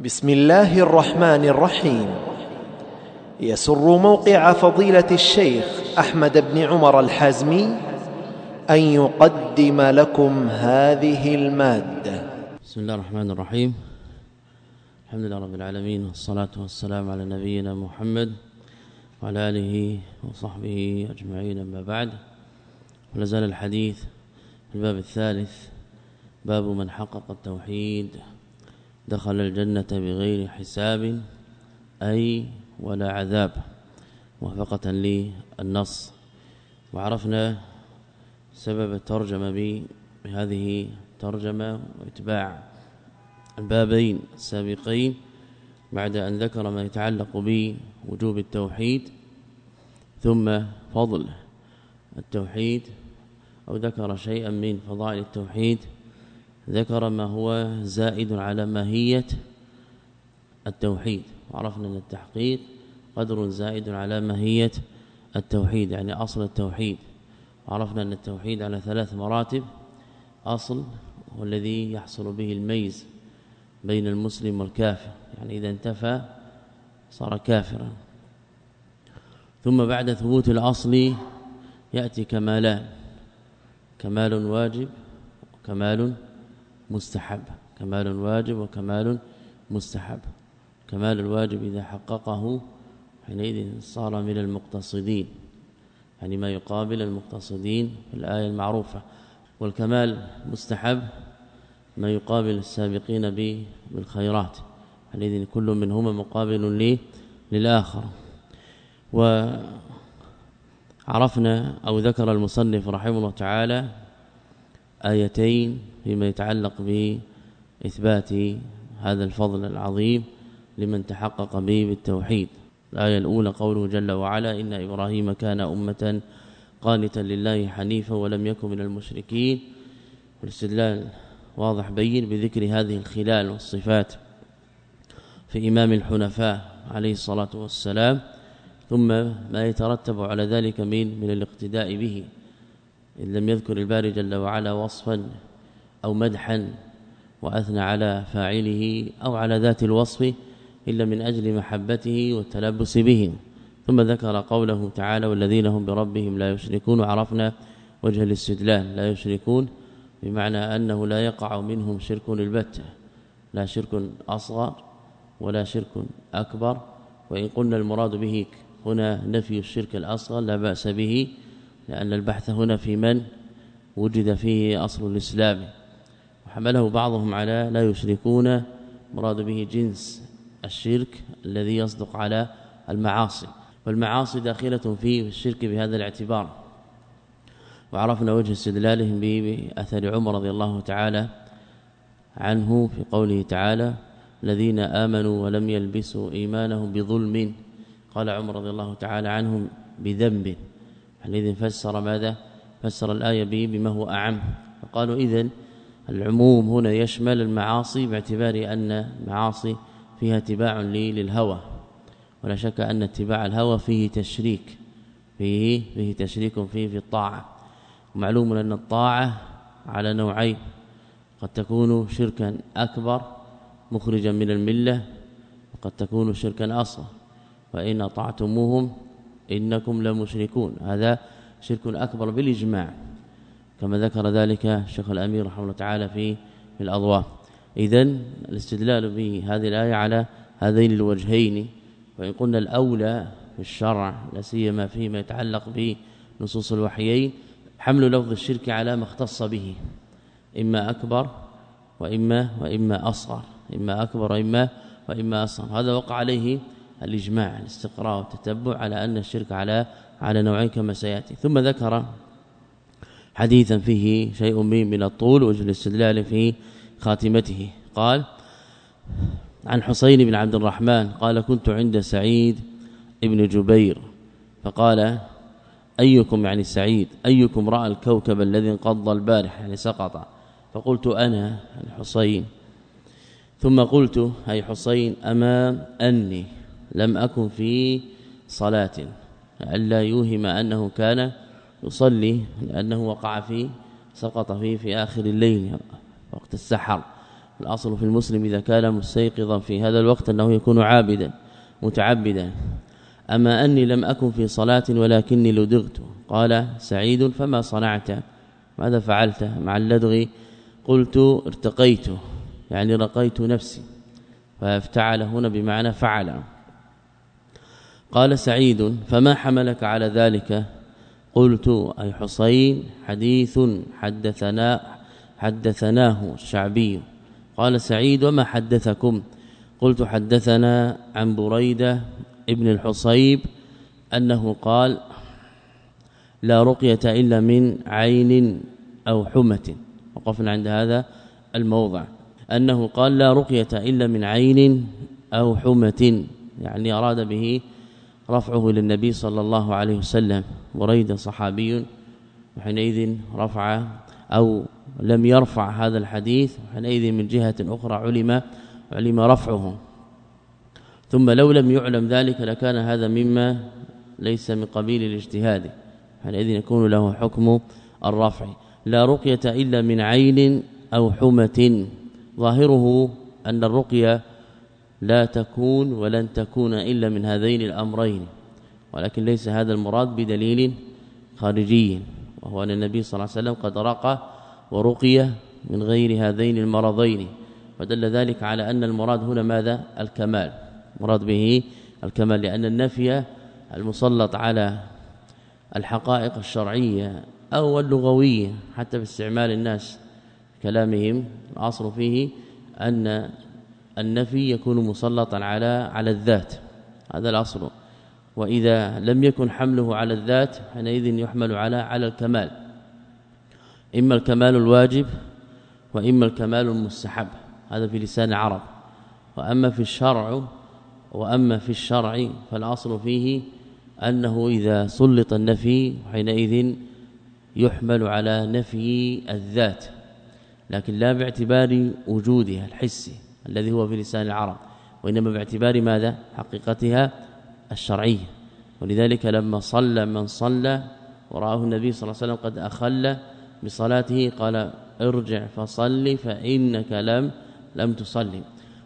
بسم الله الرحمن الرحيم. يسر موقع فضيلة الشيخ أحمد بن عمر الحازمي أن يقدم لكم هذه المادة. بسم الله الرحمن الرحيم. الحمد لله رب العالمين والصلاة والسلام على نبينا محمد وعلى آله وصحبه أجمعين أما بعد. ولازال الحديث في الباب الثالث باب من حقق التوحيد. دخل الجنة بغير حساب أي ولا عذاب. موافقة للنص. وعرفنا سبب الترجمة بهذه الترجمة واتباع البابين السابقين بعد أن ذكر ما يتعلق بوجوب التوحيد ثم فضل التوحيد أو ذكر شيئا من فضائل التوحيد. ذكر ما هو زائد على ماهيه التوحيد. وعرفنا أن التحقيق قدر زائد على ماهيه التوحيد يعني أصل التوحيد. وعرفنا أن التوحيد على ثلاث مراتب أصل هو الذي يحصل به الميز بين المسلم والكافر يعني إذا انتفى صار كافرا. ثم بعد ثبوت الأصل يأتي كمالان كمال واجب وكمال مستحب. كمال واجب وكمال مستحب. كمال الواجب إذا حققه حينئذ صار من المقتصدين يعني ما يقابل المقتصدين في الآية المعروفة. والكمال مستحب ما يقابل السابقين بالخيرات. حينئذ كل منهما مقابل للآخر. وعرفنا أو ذكر المصنف رحمه الله تعالى آيتين فيما يتعلق بإثبات هذا الفضل العظيم لمن تحقق به بالتوحيد. الآية الأولى قوله جل وعلا إن إبراهيم كان أمة قانتا لله حنيفا ولم يكن من المشركين. والاستدلال واضح بين بذكر هذه الخلال والصفات في إمام الحنفاء عليه الصلاة والسلام ثم ما يترتب على ذلك من من الاقتداء به. إن لم يذكر الباري جل وعلا وصفا أو مدحا وأثنى على فاعله أو على ذات الوصف إلا من أجل محبته والتلبس به. ثم ذكر قوله تعالى والذين هم بربهم لا يشركون وعرفنا وجه الاستدلال لا يشركون بمعنى أنه لا يقع منهم شرك البتة لا شرك أصغر ولا شرك أكبر. وإن قلنا المراد به هنا نفي الشرك الأصغر لا بأس به. لأن البحث هنا في من وجد فيه أصل الإسلام. وحمله بعضهم على لا يشركون مراد به جنس الشرك الذي يصدق على المعاصي. والمعاصي داخلة في الشرك بهذا الاعتبار. وعرفنا وجه استدلالهم به بأثر عمر رضي الله تعالى عنه في قوله تعالى الذين آمنوا ولم يلبسوا إيمانهم بظلم قال عمر رضي الله تعالى عنهم بذنب. حينئذ فسر ماذا؟ فسر الآية به بما هو أعم. فقالوا إذن العموم هنا يشمل المعاصي باعتبار أن المعاصي فيها اتباع للهوى. ولا شك أن اتباع الهوى فيه تشريك فيه فيه تشريك فيه في الطاعة. ومعلوم أن الطاعة على نوعين. قد تكون شركا أكبر مخرجا من الملة وقد تكون شركا أصغر. وان أطعتموهم إنكم لمشركون. هذا شرك أكبر بالإجماع. كما ذكر ذلك الشيخ الأمير رحمه الله تعالى في في الأضواء. اذا الاستدلال بهذه الآية على هذين الوجهين وان قلنا الأولى في الشرع لا سيما فيما يتعلق بنصوص الوحيين حمل لفظ الشرك على ما اختص به إما أكبر وإما وإما أصغر إما أكبر وإما وإما أصغر. هذا وقع عليه الإجماع الاستقراء والتتبع على أن الشرك على على نوعين كما سيأتي. ثم ذكر حديثا فيه شيء من الطول وجه الاستدلال في خاتمته. قال عن حسين بن عبد الرحمن قال كنت عند سعيد ابن جبير فقال أيكم يعني سعيد؟ أيكم رأى الكوكب الذي انقض البارح يعني سقط؟ فقلت أنا الحسين ثم قلت أي حسين أما أني لم أكن في صلاة الا يوهم أنه كان يصلي لأنه وقع في سقط فيه في آخر الليل وقت السحر. الأصل في المسلم إذا كان مستيقظا في هذا الوقت أنه يكون عابدا متعبدا. أما أني لم أكن في صلاة ولكني لدغت. قال سعيد فما صنعت؟ ماذا فعلت؟ مع اللدغ قلت ارتقيت يعني رقيت نفسي. فافتعل هنا بمعنى فعل. قال سعيد فما حملك على ذلك؟ قلت أي حسين حديث حدثنا حدثناه الشعبي. قال سعيد وما حدثكم؟ قلت حدثنا عن بريدة ابن الحصيب أنه قال لا رقية إلا من عين أو حمة. وقفنا عند هذا الموضع. أنه قال لا رقية إلا من عين أو حمة. يعني أراد به رفعه للنبي صلى الله عليه وسلم بريد صحابي وحينئذ رفع أو لم يرفع هذا الحديث وحينئذ من جهة أخرى علم علم رفعه. ثم لو لم يعلم ذلك لكان هذا مما ليس من قبيل الاجتهاد حينئذ يكون له حكم الرفع. لا رقية إلا من عين أو حمة. ظاهره أن الرقية لا تكون ولن تكون إلا من هذين الأمرين ولكن ليس هذا المراد بدليل خارجي وهو أن النبي صلى الله عليه وسلم قد رقى ورقي من غير هذين المرضين ودل ذلك على أن المراد هنا ماذا؟ الكمال مراد به الكمال لأن النفي المسلط على الحقائق الشرعية أو اللغوية حتى باستعمال الناس كلامهم الأصل فيه أن النفي يكون مسلطا على على الذات. هذا الأصل. وإذا لم يكن حمله على الذات حينئذ يحمل على على الكمال. إما الكمال الواجب وإما الكمال المستحب. هذا في لسان العرب. وأما في الشرع وأما في الشرع فالأصل فيه أنه إذا سلط النفي حينئذ يحمل على نفي الذات. لكن لا باعتبار وجودها الحسي. الذي هو في لسان العرب وإنما باعتبار ماذا؟ حقيقتها الشرعية. ولذلك لما صلى من صلى ورآه النبي صلى الله عليه وسلم قد أخل بصلاته قال ارجع فصلي فإنك لم لم تصلي.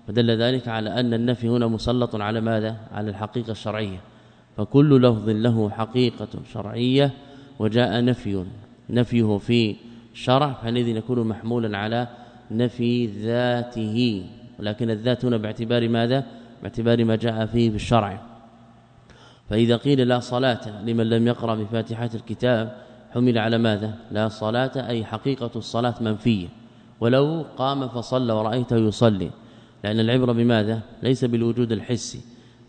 فدل ذلك على أن النفي هنا مسلط على ماذا؟ على الحقيقة الشرعية. فكل لفظ له حقيقة شرعية وجاء نفي. نفيه في شرع فحينئذ يكون محمولا على نفي ذاته. ولكن الذات هنا باعتبار ماذا؟ باعتبار ما جاء فيه في الشرع. فإذا قيل لا صلاة لمن لم يقرأ بفاتحة الكتاب حمل على ماذا؟ لا صلاة أي حقيقة الصلاة منفية. ولو قام فصلى ورأيته يصلي. لأن العبرة بماذا؟ ليس بالوجود الحسي.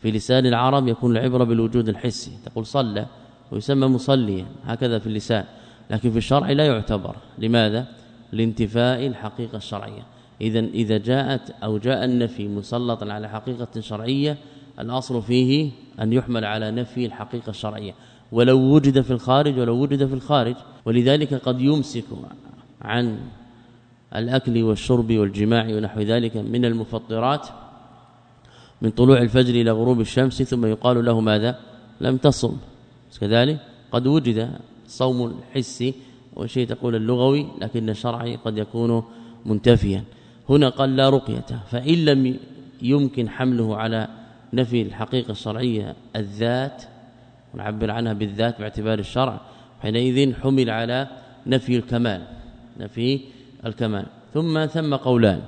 في لسان العرب يكون العبرة بالوجود الحسي. تقول صلى ويسمى مصليا. هكذا في اللسان. لكن في الشرع لا يعتبر. لماذا؟ لانتفاء الحقيقة الشرعية. إذا إذا جاءت أو جاء النفي مسلطا على حقيقة شرعية الأصل فيه أن يحمل على نفي الحقيقة الشرعية. ولو وجد في الخارج ولو وجد في الخارج ولذلك قد يمسك عن الأكل والشرب والجماع ونحو ذلك من المفطرات من طلوع الفجر إلى غروب الشمس ثم يقال له ماذا؟ لم تصم. كذلك قد وجد صوم الحسي وشيء تقول اللغوي لكن الشرعي قد يكون منتفيا. هنا قال لا رقية فإن لم يمكن حمله على نفي الحقيقة الشرعية الذات ونعبر عنها بالذات باعتبار الشرع حينئذ حمل على نفي الكمال نفي الكمال. ثم ثم قولان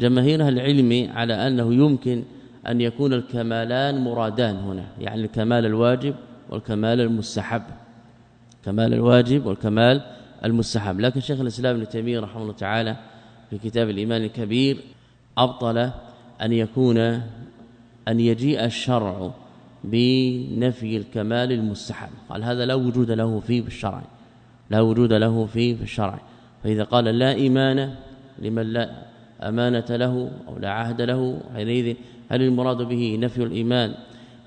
جماهير العلم على أنه يمكن أن يكون الكمالان مرادان هنا يعني الكمال الواجب والكمال المستحب. كمال الواجب والكمال المستحب. لكن شيخ الإسلام ابن تيمية رحمه الله تعالى في كتاب الإيمان الكبير أبطل أن يكون أن يجيء الشرع بنفي الكمال المستحب. قال هذا لا وجود له فيه في الشرع لا وجود له فيه في الشرع. فإذا قال لا إيمان لمن لا أمانة له أو لا عهد له حينئذ هل المراد به نفي الإيمان؟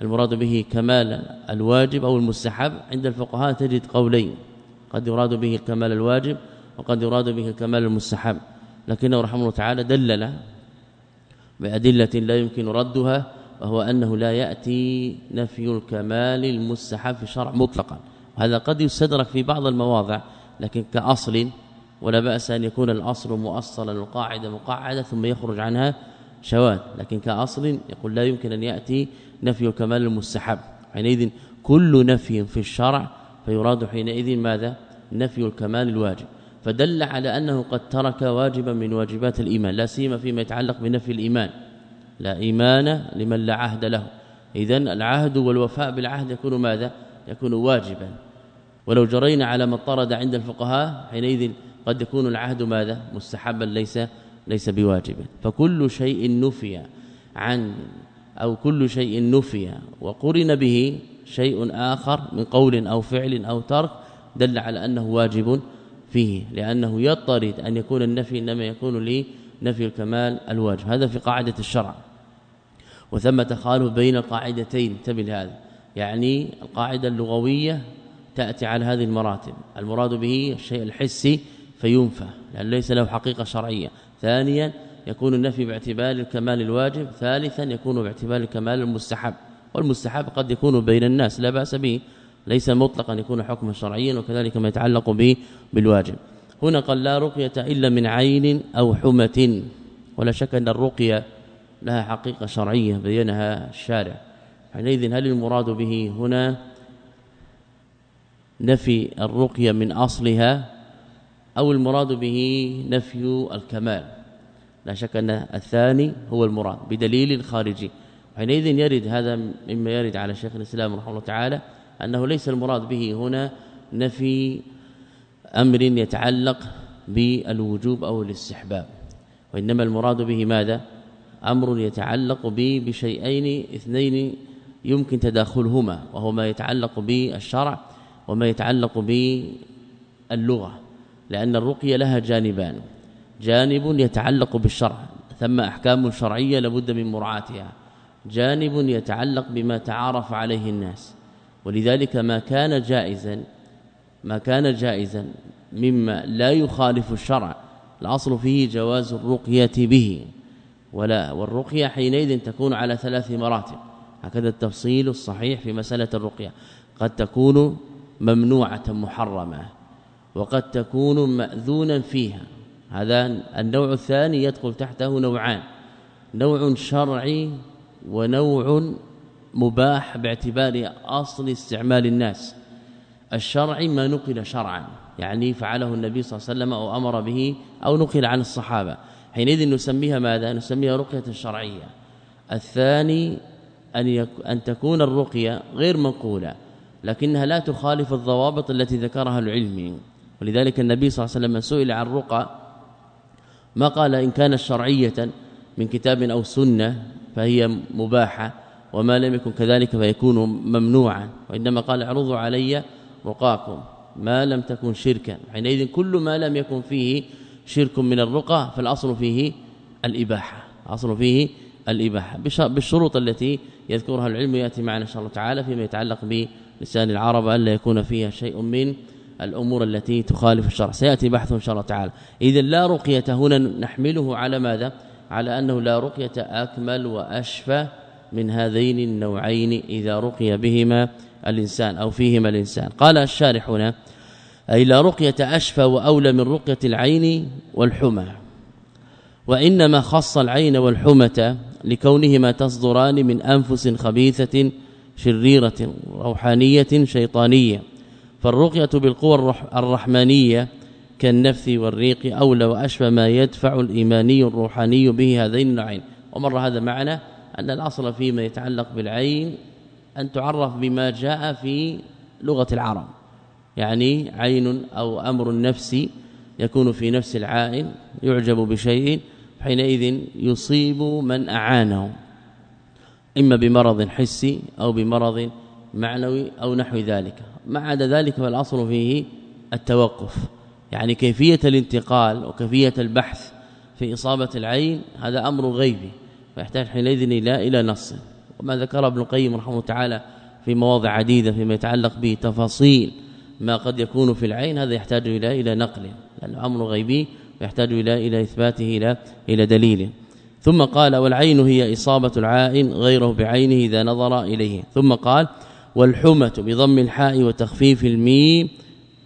المراد به كمال الواجب أو المستحب؟ عند الفقهاء تجد قولين قد يراد به الكمال الواجب وقد يراد به الكمال المستحب. لكنه رحمه الله تعالى دلل بأدلة لا يمكن ردها وهو أنه لا يأتي نفي الكمال المستحب في الشرع مطلقا. وهذا قد يستدرك في بعض المواضع لكن كأصل ولا بأس أن يكون الأصل مؤصلا والقاعده مقعدة ثم يخرج عنها شواذ. لكن كأصل يقول لا يمكن أن يأتي نفي الكمال المستحب. حينئذ كل نفي في الشرع فيراد حينئذ ماذا؟ نفي الكمال الواجب. فدل على أنه قد ترك واجبا من واجبات الإيمان لا سيما فيما يتعلق بنفي الإيمان. لا إيمان لمن لا عهد له. اذا العهد والوفاء بالعهد يكون ماذا؟ يكون واجبا. ولو جرينا على ما طرد عند الفقهاء حينئذ قد يكون العهد ماذا؟ مستحبا ليس ليس بواجب فكل شيء نفي عن أو كل شيء نفي وقرن به شيء آخر من قول أو فعل أو ترك دل على أنه واجب فيه لأنه يطرد أن يكون النفي إنما يكون لي نفي الكمال الواجب. هذا في قاعدة الشرع. وثم تخالف بين القاعدتين انتبه هذا يعني القاعدة اللغوية تأتي على هذه المراتب. المراد به الشيء الحسي فينفى لأن ليس له حقيقة شرعية. ثانيا يكون النفي باعتبار الكمال الواجب. ثالثا يكون باعتبار الكمال المستحب. والمستحب قد يكون بين الناس لا بأس به. ليس مطلقا يكون حكما شرعيا وكذلك ما يتعلق به بالواجب. هنا قال لا رقية إلا من عين أو حمة ولا شك أن الرقية لها حقيقة شرعية بينها الشارع. حينئذ هل المراد به هنا نفي الرقية من أصلها أو المراد به نفي الكمال؟ لا شك أن الثاني هو المراد بدليل خارجي. حينئذ يرد هذا مما يرد على شيخ الإسلام رحمه الله تعالى أنه ليس المراد به هنا نفي أمر يتعلق بالوجوب أو الاستحباب وإنما المراد به ماذا؟ أمر يتعلق به بشيئين اثنين يمكن تداخلهما وهو ما يتعلق بالشرع وما يتعلق باللغة لأن الرقية لها جانبان. جانب يتعلق بالشرع ثم أحكام شرعية لابد من مراعاتها. جانب يتعلق بما تعارف عليه الناس. ولذلك ما كان جائزا ما كان جائزا مما لا يخالف الشرع الأصل فيه جواز الرقية به. ولا والرقية حينئذ تكون على ثلاث مراتب. هكذا التفصيل الصحيح في مسألة الرقية. قد تكون ممنوعة محرمة وقد تكون ماذونا فيها. هذا النوع الثاني يدخل تحته نوعان نوع شرعي ونوع مباح باعتبار أصل استعمال الناس. الشرعي ما نقل شرعا يعني فعله النبي صلى الله عليه وسلم أو أمر به أو نقل عن الصحابة. حينئذ نسميها ماذا؟ نسميها رقية شرعيه الثاني أن يك... أن تكون الرقية غير منقولة لكنها لا تخالف الضوابط التي ذكرها العلم. ولذلك النبي صلى الله عليه وسلم سئل عن الرقى ما قال إن كانت شرعية من كتاب أو سنة فهي مباحة. وما لم يكن كذلك فيكون ممنوعا وإنما قال اعرضوا علي رقاكم ما لم تكن شركا حينئذ كل ما لم يكن فيه شرك من الرقى فالأصل فيه الإباحة اصل فيه الإباحة. بالشروط التي يذكرها العلم يأتي معنا إن شاء الله تعالى فيما يتعلق بلسان العرب ألا يكون فيها شيء من الأمور التي تخالف الشرع. سيأتي بحث إن شاء الله تعالى. إذا لا رقية هنا نحمله على ماذا؟ على أنه لا رقية أكمل وأشفى من هذين النوعين إذا رقي بهما الإنسان أو فيهما الإنسان. قال الشارح هنا أي لا رقية أشفى وأولى من رقية العين والحمى. وإنما خص العين والحمى لكونهما تصدران من أنفس خبيثة شريرة روحانية شيطانية. فالرقية بالقوى الرحمانية كالنفث والريق أولى واشبه ما يدفع الإيماني الروحاني به هذين النوعين. ومر هذا معنا أن الأصل فيما يتعلق بالعين أن تعرف بما جاء في لغة العرب. يعني عين أو أمر نفسي يكون في نفس العائن يعجب بشيء حينئذ يصيب من أعانه. إما بمرض حسي أو بمرض معنوي أو نحو ذلك. ما عدا ذلك فالأصل فيه التوقف. يعني كيفية الانتقال وكيفية البحث في إصابة العين هذا أمر غيبي. ويحتاج حينئذ إلى إلى نص. وما ذكر ابن القيم رحمه الله تعالى في مواضع عديدة فيما يتعلق بتفاصيل ما قد يكون في العين هذا يحتاج إلى إلى نقل لأنه أمر غيبي ويحتاج إلى إلى إثباته إلى إلى دليل. ثم قال والعين هي إصابة العائن غيره بعينه إذا نظر إليه. ثم قال والحمة بضم الحاء وتخفيف الميم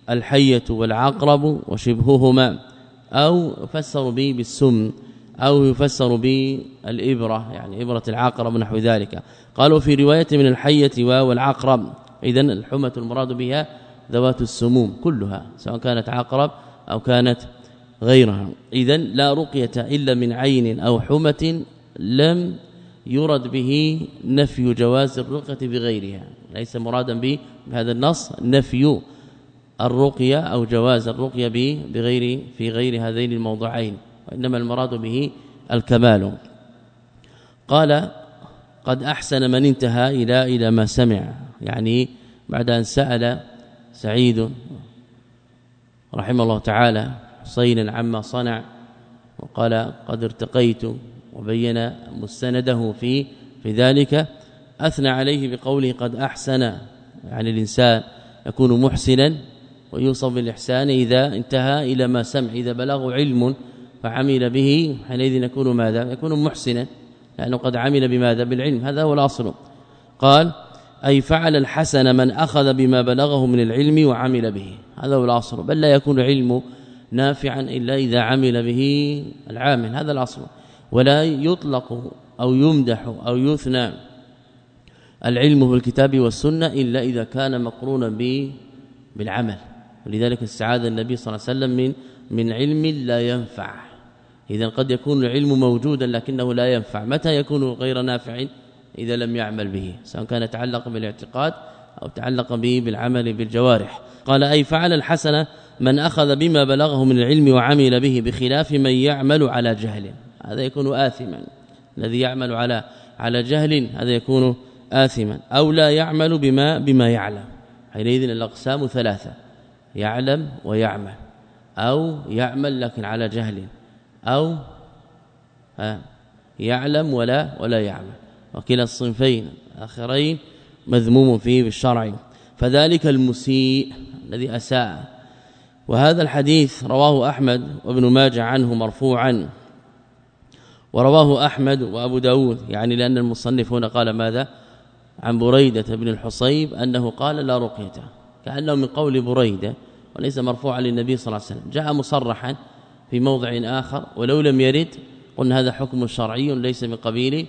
الحية والعقرب وشبههما. أو فسروا به بالسم. أو يفسر بالإبرة يعني إبرة العقرب نحو ذلك. قالوا في رواية من الحية والعقرب اذا الحمة المراد بها ذوات السموم كلها سواء كانت عقرب أو كانت غيرها. اذا لا رقية إلا من عين أو حمة لم يرد به نفي جواز الرقية بغيرها. ليس مرادا به بهذا النص نفي الرقية أو جواز الرقية بغير في غير هذين الموضعين وإنما المراد به الكمال. قال قد أحسن من انتهى إلى إلى ما سمع. يعني بعد أن سأل سعيد رحمه الله تعالى حسينا عما صنع وقال قد ارتقيت. وبين مستنده في في ذلك أثنى عليه بقوله قد أحسن. يعني الإنسان يكون محسنا ويوصف بالإحسان إذا انتهى إلى ما سمع إذا بلغ علم فعمل به حينئذ يكون ماذا؟ يكون محسنا لأنه قد عمل بماذا؟ بالعلم هذا هو الأصل. قال أي فعل الحسن من أخذ بما بلغه من العلم وعمل به. هذا هو الأصل. بل لا يكون علم نافعا إلا إذا عمل به العامل. هذا الأصل. ولا يطلق أو يمدح أو يثنى العلم بالكتاب والسنة إلا إذا كان مقرونا بالعمل. ولذلك استعاذ النبي صلى الله عليه وسلم من من علم لا ينفع. إذا قد يكون العلم موجودا لكنه لا ينفع. متى يكون غير نافع؟ إذا لم يعمل به سواء كان يتعلق بالاعتقاد أو تعلق به بالعمل بالجوارح. قال أي فعل الحسنه من أخذ بما بلغه من العلم وعمل به بخلاف من يعمل على جهل. هذا يكون آثما. الذي يعمل على على جهل هذا يكون آثما. أو لا يعمل بما بما يعلم. حينئذ الأقسام ثلاثة يعلم ويعمل. أو يعمل لكن على جهل. أو يعلم ولا ولا يعمل وكلا الصنفين اخرين مذموم فيه بالشرع. فذلك المسيء الذي أساء. وهذا الحديث رواه أحمد وابن ماجه عنه مرفوعا. ورواه أحمد وأبو داود يعني لأن المصنف هنا قال ماذا؟ عن بريدة بن الحصيب أنه قال لا رقية كأنه من قول بريدة وليس مرفوعا للنبي صلى الله عليه وسلم. جاء مصرحا في موضع آخر ولو لم يرد قلنا هذا حكم شرعي ليس من قبيل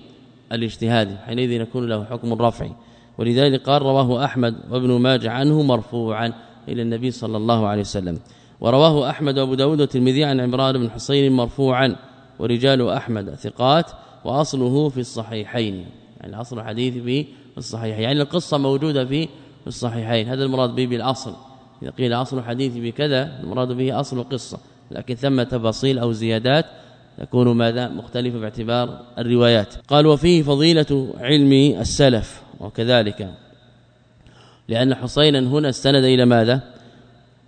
الاجتهاد حينئذ يكون له حكم الرفع ولذلك قال رواه أحمد وابن ماجه عنه مرفوعا إلى النبي صلى الله عليه وسلم. ورواه أحمد وأبو داود والترمذي عن عمران بن حسين مرفوعا ورجال أحمد ثقات وأصله في الصحيحين. يعني أصل الحديث في الصحيح يعني القصة موجودة في الصحيحين. هذا المراد به بالأصل. إذا قيل أصل الحديث بكذا المراد به أصل القصة. لكن ثم تفاصيل أو زيادات تكون ماذا؟ مختلفة باعتبار الروايات. قال وفيه فضيلة علم السلف وكذلك. لأن حسينا هنا استند إلى ماذا؟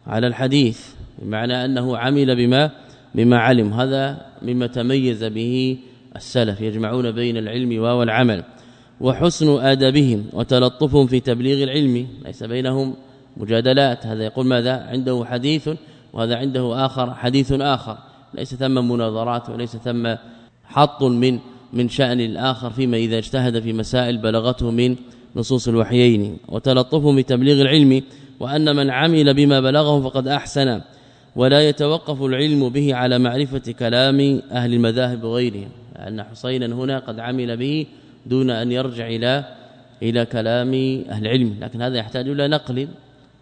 على الحديث بمعنى أنه عمل بما بما علم. هذا مما تميز به السلف يجمعون بين العلم والعمل وحسن آدبهم وتلطفهم في تبليغ العلم ليس بينهم مجادلات. هذا يقول ماذا؟ عنده حديث وهذا عنده آخر حديث آخر ليس ثم مناظرات وليس ثم حط من من شأن الآخر فيما إذا اجتهد في مسائل بلغته من نصوص الوحيين. وتلطفه بتبليغ العلم وأن من عمل بما بلغه فقد أحسن ولا يتوقف العلم به على معرفة كلام أهل المذاهب وغيرهم. لأن حسينا هنا قد عمل به دون أن يرجع إلى إلى كلام أهل العلم. لكن هذا يحتاج إلى نقل.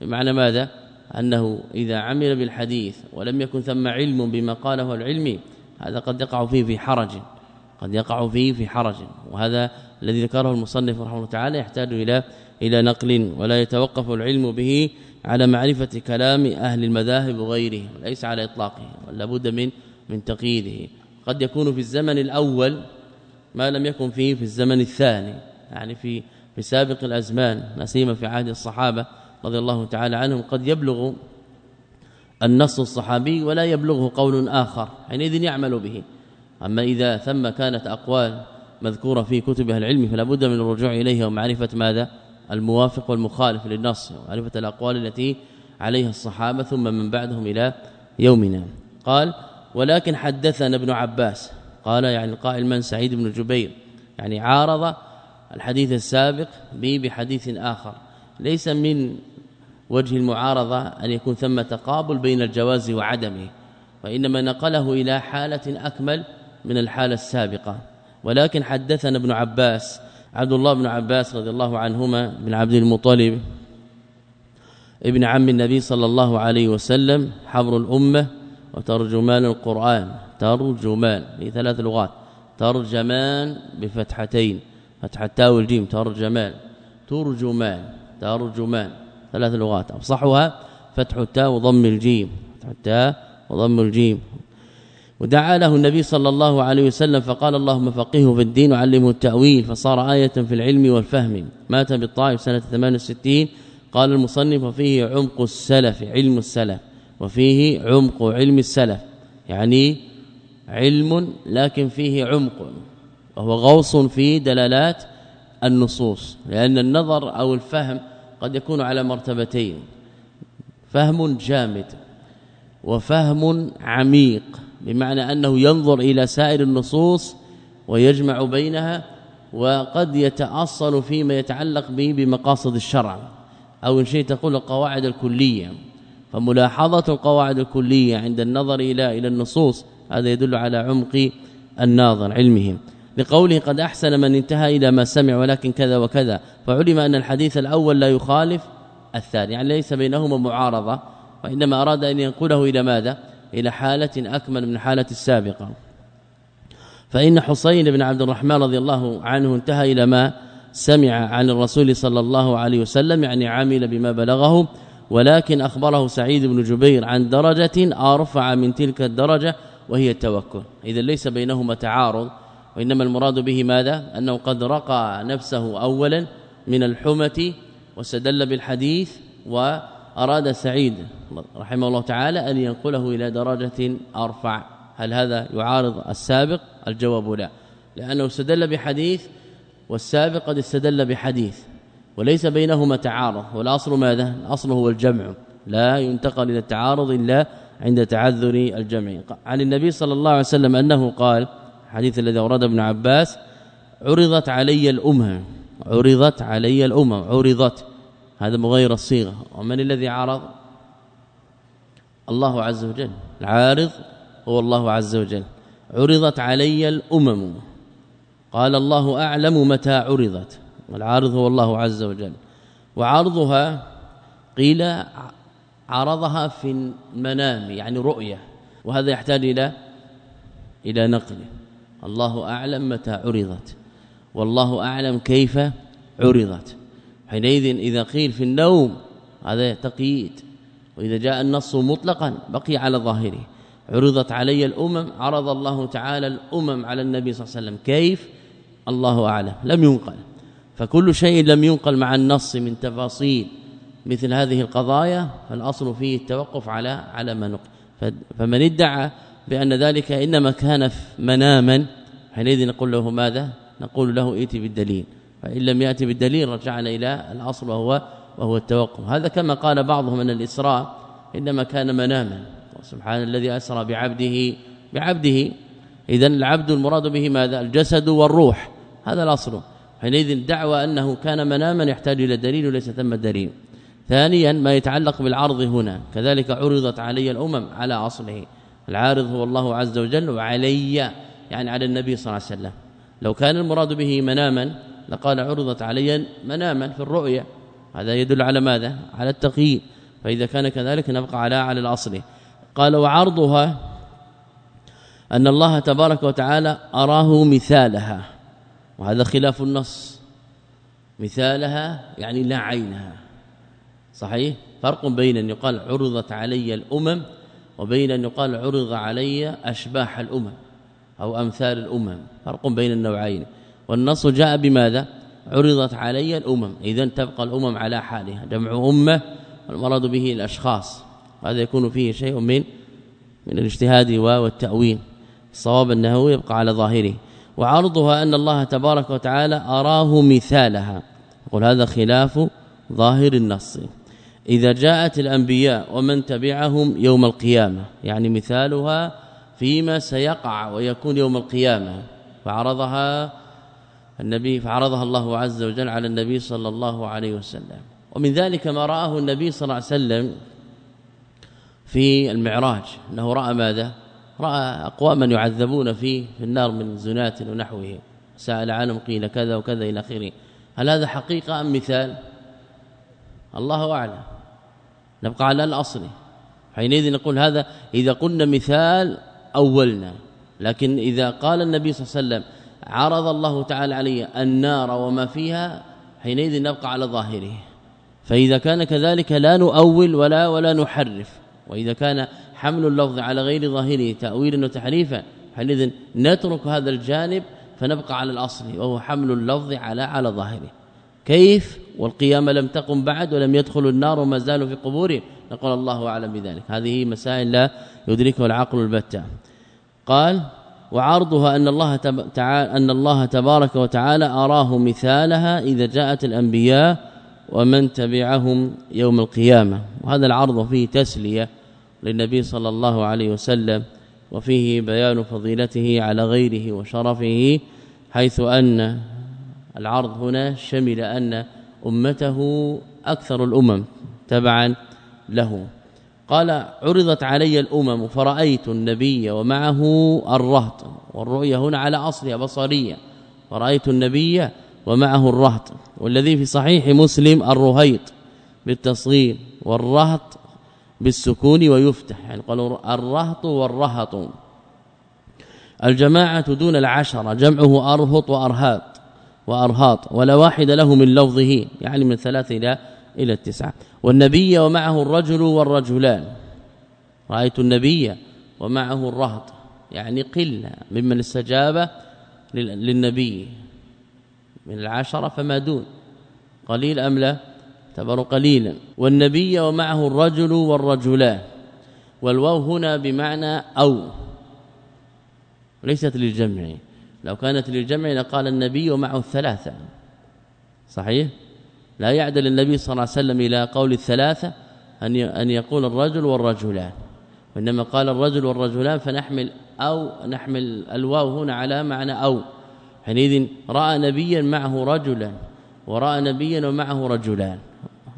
بمعنى ماذا؟ أنه إذا عمل بالحديث ولم يكن ثم علم بما قاله العلم هذا قد يقع فيه في حرج قد يقع فيه في حرج. وهذا الذي ذكره المصنف رحمه الله تعالى يحتاج إلى إلى نقل ولا يتوقف العلم به على معرفة كلام أهل المذاهب وغيره ليس على إطلاقه ولا بد من من تقييده. قد يكون في الزمن الأول ما لم يكن فيه في الزمن الثاني يعني في في سابق الأزمان نسيما في عهد الصحابة. رضي الله تعالى عنهم قد يبلغ النص الصحابي ولا يبلغه قول آخر حينئذ يعمل به. أما إذا ثم كانت أقوال مذكورة في كتب أهل العلم فلا بد من الرجوع إليها ومعرفة ماذا؟ الموافق والمخالف للنص ومعرفة الأقوال التي عليها الصحابة ثم من بعدهم إلى يومنا. قال ولكن حدثنا ابن عباس. قال يعني القائل من؟ سعيد بن جبير. يعني عارض الحديث السابق به بحديث آخر. ليس من وجه المعارضة أن يكون ثم تقابل بين الجواز وعدمه وإنما نقله إلى حالة أكمل من الحالة السابقة. ولكن حدثنا ابن عباس عبد الله بن عباس رضي الله عنهما بن عبد المطلب ابن عم النبي صلى الله عليه وسلم حبر الأمة وترجمان القرآن. ترجمان في ثلاث لغات. ترجمان بفتحتين فتح التاء والجيم ترجمان. ترجمان ترجمان. ثلاث لغات. أفصحها فتح التاء وضم الجيم. فتح التاء وضم الجيم. ودعا له النبي صلى الله عليه وسلم فقال اللهم فقهه في الدين وعلمه التأويل فصار آية في العلم والفهم. مات بالطائف سنة 68 قال المصنف وفيه عمق السلف علم السلف. وفيه عمق علم السلف. يعني علم لكن فيه عمق. وهو غوص في دلالات النصوص. لأن النظر أو الفهم قد يكون على مرتبتين فهم جامد وفهم عميق بمعنى أنه ينظر إلى سائر النصوص ويجمع بينها وقد يتأصل فيما يتعلق به بمقاصد الشرع. أو إن شيء تقول القواعد الكلية. فملاحظة القواعد الكلية عند النظر إلى إلى النصوص هذا يدل على عمق الناظر علمهم. لقوله قد أحسن من انتهى إلى ما سمع ولكن كذا وكذا. فعلم أن الحديث الأول لا يخالف الثاني يعني ليس بينهما معارضة وإنما أراد أن ينقله إلى ماذا؟ إلى حالة أكمل من حالة السابقة. فإن حسين بن عبد الرحمن رضي الله عنه انتهى إلى ما سمع عن الرسول صلى الله عليه وسلم يعني عمل بما بلغه ولكن أخبره سعيد بن جبير عن درجة أرفع من تلك الدرجة وهي التوكل. اذا ليس بينهما تعارض. وإنما المراد به ماذا؟ أنه قد رقى نفسه اولا من الحمة واستدل بالحديث وأراد سعيد رحمه الله تعالى أن ينقله إلى درجة أرفع. هل هذا يعارض السابق؟ الجواب لا لأنه استدل بحديث والسابق قد استدل بحديث وليس بينهما تعارض. والأصل ماذا؟ الأصل هو الجمع لا ينتقل إلى التعارض إلا عند تعذر الجمع. عن النبي صلى الله عليه وسلم أنه قال حديث الذي أورده ابن عباس عرضت علي الامم عرضت علي الامم عرضت. هذا مغير الصيغة. ومن الذي عرض؟ الله عز وجل. العارض هو الله عز وجل. عرضت علي الأمم. قال الله أعلم متى عرضت. والعارض هو الله عز وجل. وعرضها قيل عرضها في المنام يعني رؤية. وهذا يحتاج إلى إلى نقل. الله أعلم متى عرضت والله أعلم كيف عرضت. حينئذ إذا قيل في النوم هذا تقييد. وإذا جاء النص مطلقا بقي على ظاهره. عرضت علي الأمم عرض الله تعالى الأمم على النبي صلى الله عليه وسلم. كيف؟ الله أعلم. لم ينقل. فكل شيء لم ينقل مع النص من تفاصيل مثل هذه القضايا فالأصل فيه التوقف على على ما نقل. فمن ادعى بأن ذلك إنما كان مناما حينئذ نقول له ماذا؟ نقول له ائتي بالدليل. فإن لم ياتي بالدليل رجعنا إلى الأصل وهو وهو التوقف. هذا كما قال بعضهم أن الإسراء إنما كان مناما. سبحان الذي أسرى بعبده بعبده. اذا العبد المراد به ماذا؟ الجسد والروح. هذا الأصل. حينئذ الدعوى أنه كان مناما يحتاج إلى دليل وليس ثم دليل. ثانيا ما يتعلق بالعرض هنا. كذلك عرضت علي الأمم على أصله. العارض هو الله عز وجل وعلي يعني على النبي صلى الله عليه وسلم. لو كان المراد به مناما لقال عرضت علي مناما في الرؤيا هذا يدل على ماذا؟ على التقييد. فإذا كان كذلك نبقى على على الأصل. قال وعرضها أن الله تبارك وتعالى أراه مثالها. وهذا خلاف النص. مثالها يعني لا عينها. صحيح؟ فرق بين أن يقال عرضت علي الأمم وبين أن يقال عرض علي أشباح الأمم أو أمثال الأمم. فرق بين النوعين. والنص جاء بماذا؟ عرضت علي الأمم. اذا تبقى الأمم على حالها. جمع أمة والمراد به الأشخاص. هذا يكون فيه شيء من من الاجتهاد والتأويل. الصواب أنه يبقى على ظاهره. وعرضها أن الله تبارك وتعالى أراه مثالها. يقول هذا خلاف ظاهر النص. إذا جاءت الأنبياء ومن تبعهم يوم القيامة يعني مثالها فيما سيقع ويكون يوم القيامة. فعرضها النبي فعرضها الله عز وجل على النبي صلى الله عليه وسلم. ومن ذلك ما رآه النبي صلى الله عليه وسلم في المعراج. إنه رأى ماذا؟ رأى أقواما يعذبون في في النار من زنات ونحوه. سأل عنهم قيل كذا وكذا إلى آخره. هل هذا حقيقة أم مثال؟ الله أعلم. نبقى على الأصل. حينئذ نقول هذا إذا قلنا مثال أولنا. لكن إذا قال النبي صلى الله عليه وسلم عرض الله تعالى علي النار وما فيها حينئذ نبقى على ظاهره. فإذا كان كذلك لا نؤول ولا ولا نحرف. وإذا كان حمل اللفظ على غير ظاهره تأويلا وتحريفا حينئذ نترك هذا الجانب فنبقى على الأصل وهو حمل اللفظ على على ظاهره. كيف والقيامة لم تقم بعد ولم يدخلوا النار وما زالوا في قبورهم. نقول الله أعلم بذلك. هذه مسائل لا يدركها العقل البتة. قال وعرضها أن الله تعالى أن الله تبارك وتعالى أراه مثالها إذا جاءت الأنبياء ومن تبعهم يوم القيامة. وهذا العرض فيه تسلية للنبي صلى الله عليه وسلم وفيه بيان فضيلته على غيره وشرفه حيث أن العرض هنا شمل أن أمته أكثر الأمم تبعا له. قال عرضت علي الأمم فرأيت النبي ومعه الرهط. والرؤية هنا على أصلها بصرية. فرأيت النبي ومعه الرهط. والذي في صحيح مسلم الرهيط بالتصغير والرهط بالسكون ويفتح. يعني قالوا الرهط والرهط. الجماعة دون العشرة جمعه أرهط وارهاط وأرهاط ولا واحد له من لفظه يعني من ثلاثة إلى إلى التسعة. والنبي ومعه الرجل والرجلان. رأيت النبي ومعه الرهط يعني قلة ممن استجاب للنبي. من العشرة فما دون. قليل أم لا؟ اعتبروا قليلا. والنبي ومعه الرجل والرجلان. والواو هنا بمعنى أو. ليست للجمع. لو كانت للجمع لقال النبي ومعه الثلاثة. صحيح؟ لا يعدل النبي صلى الله عليه وسلم إلى قول الثلاثة أن أن يقول الرجل والرجلان. وإنما قال الرجل والرجلان فنحمل أو نحمل الواو هنا على معنى أو. حينئذ رأى نبيا معه رجلا ورأى نبيا ومعه رجلان.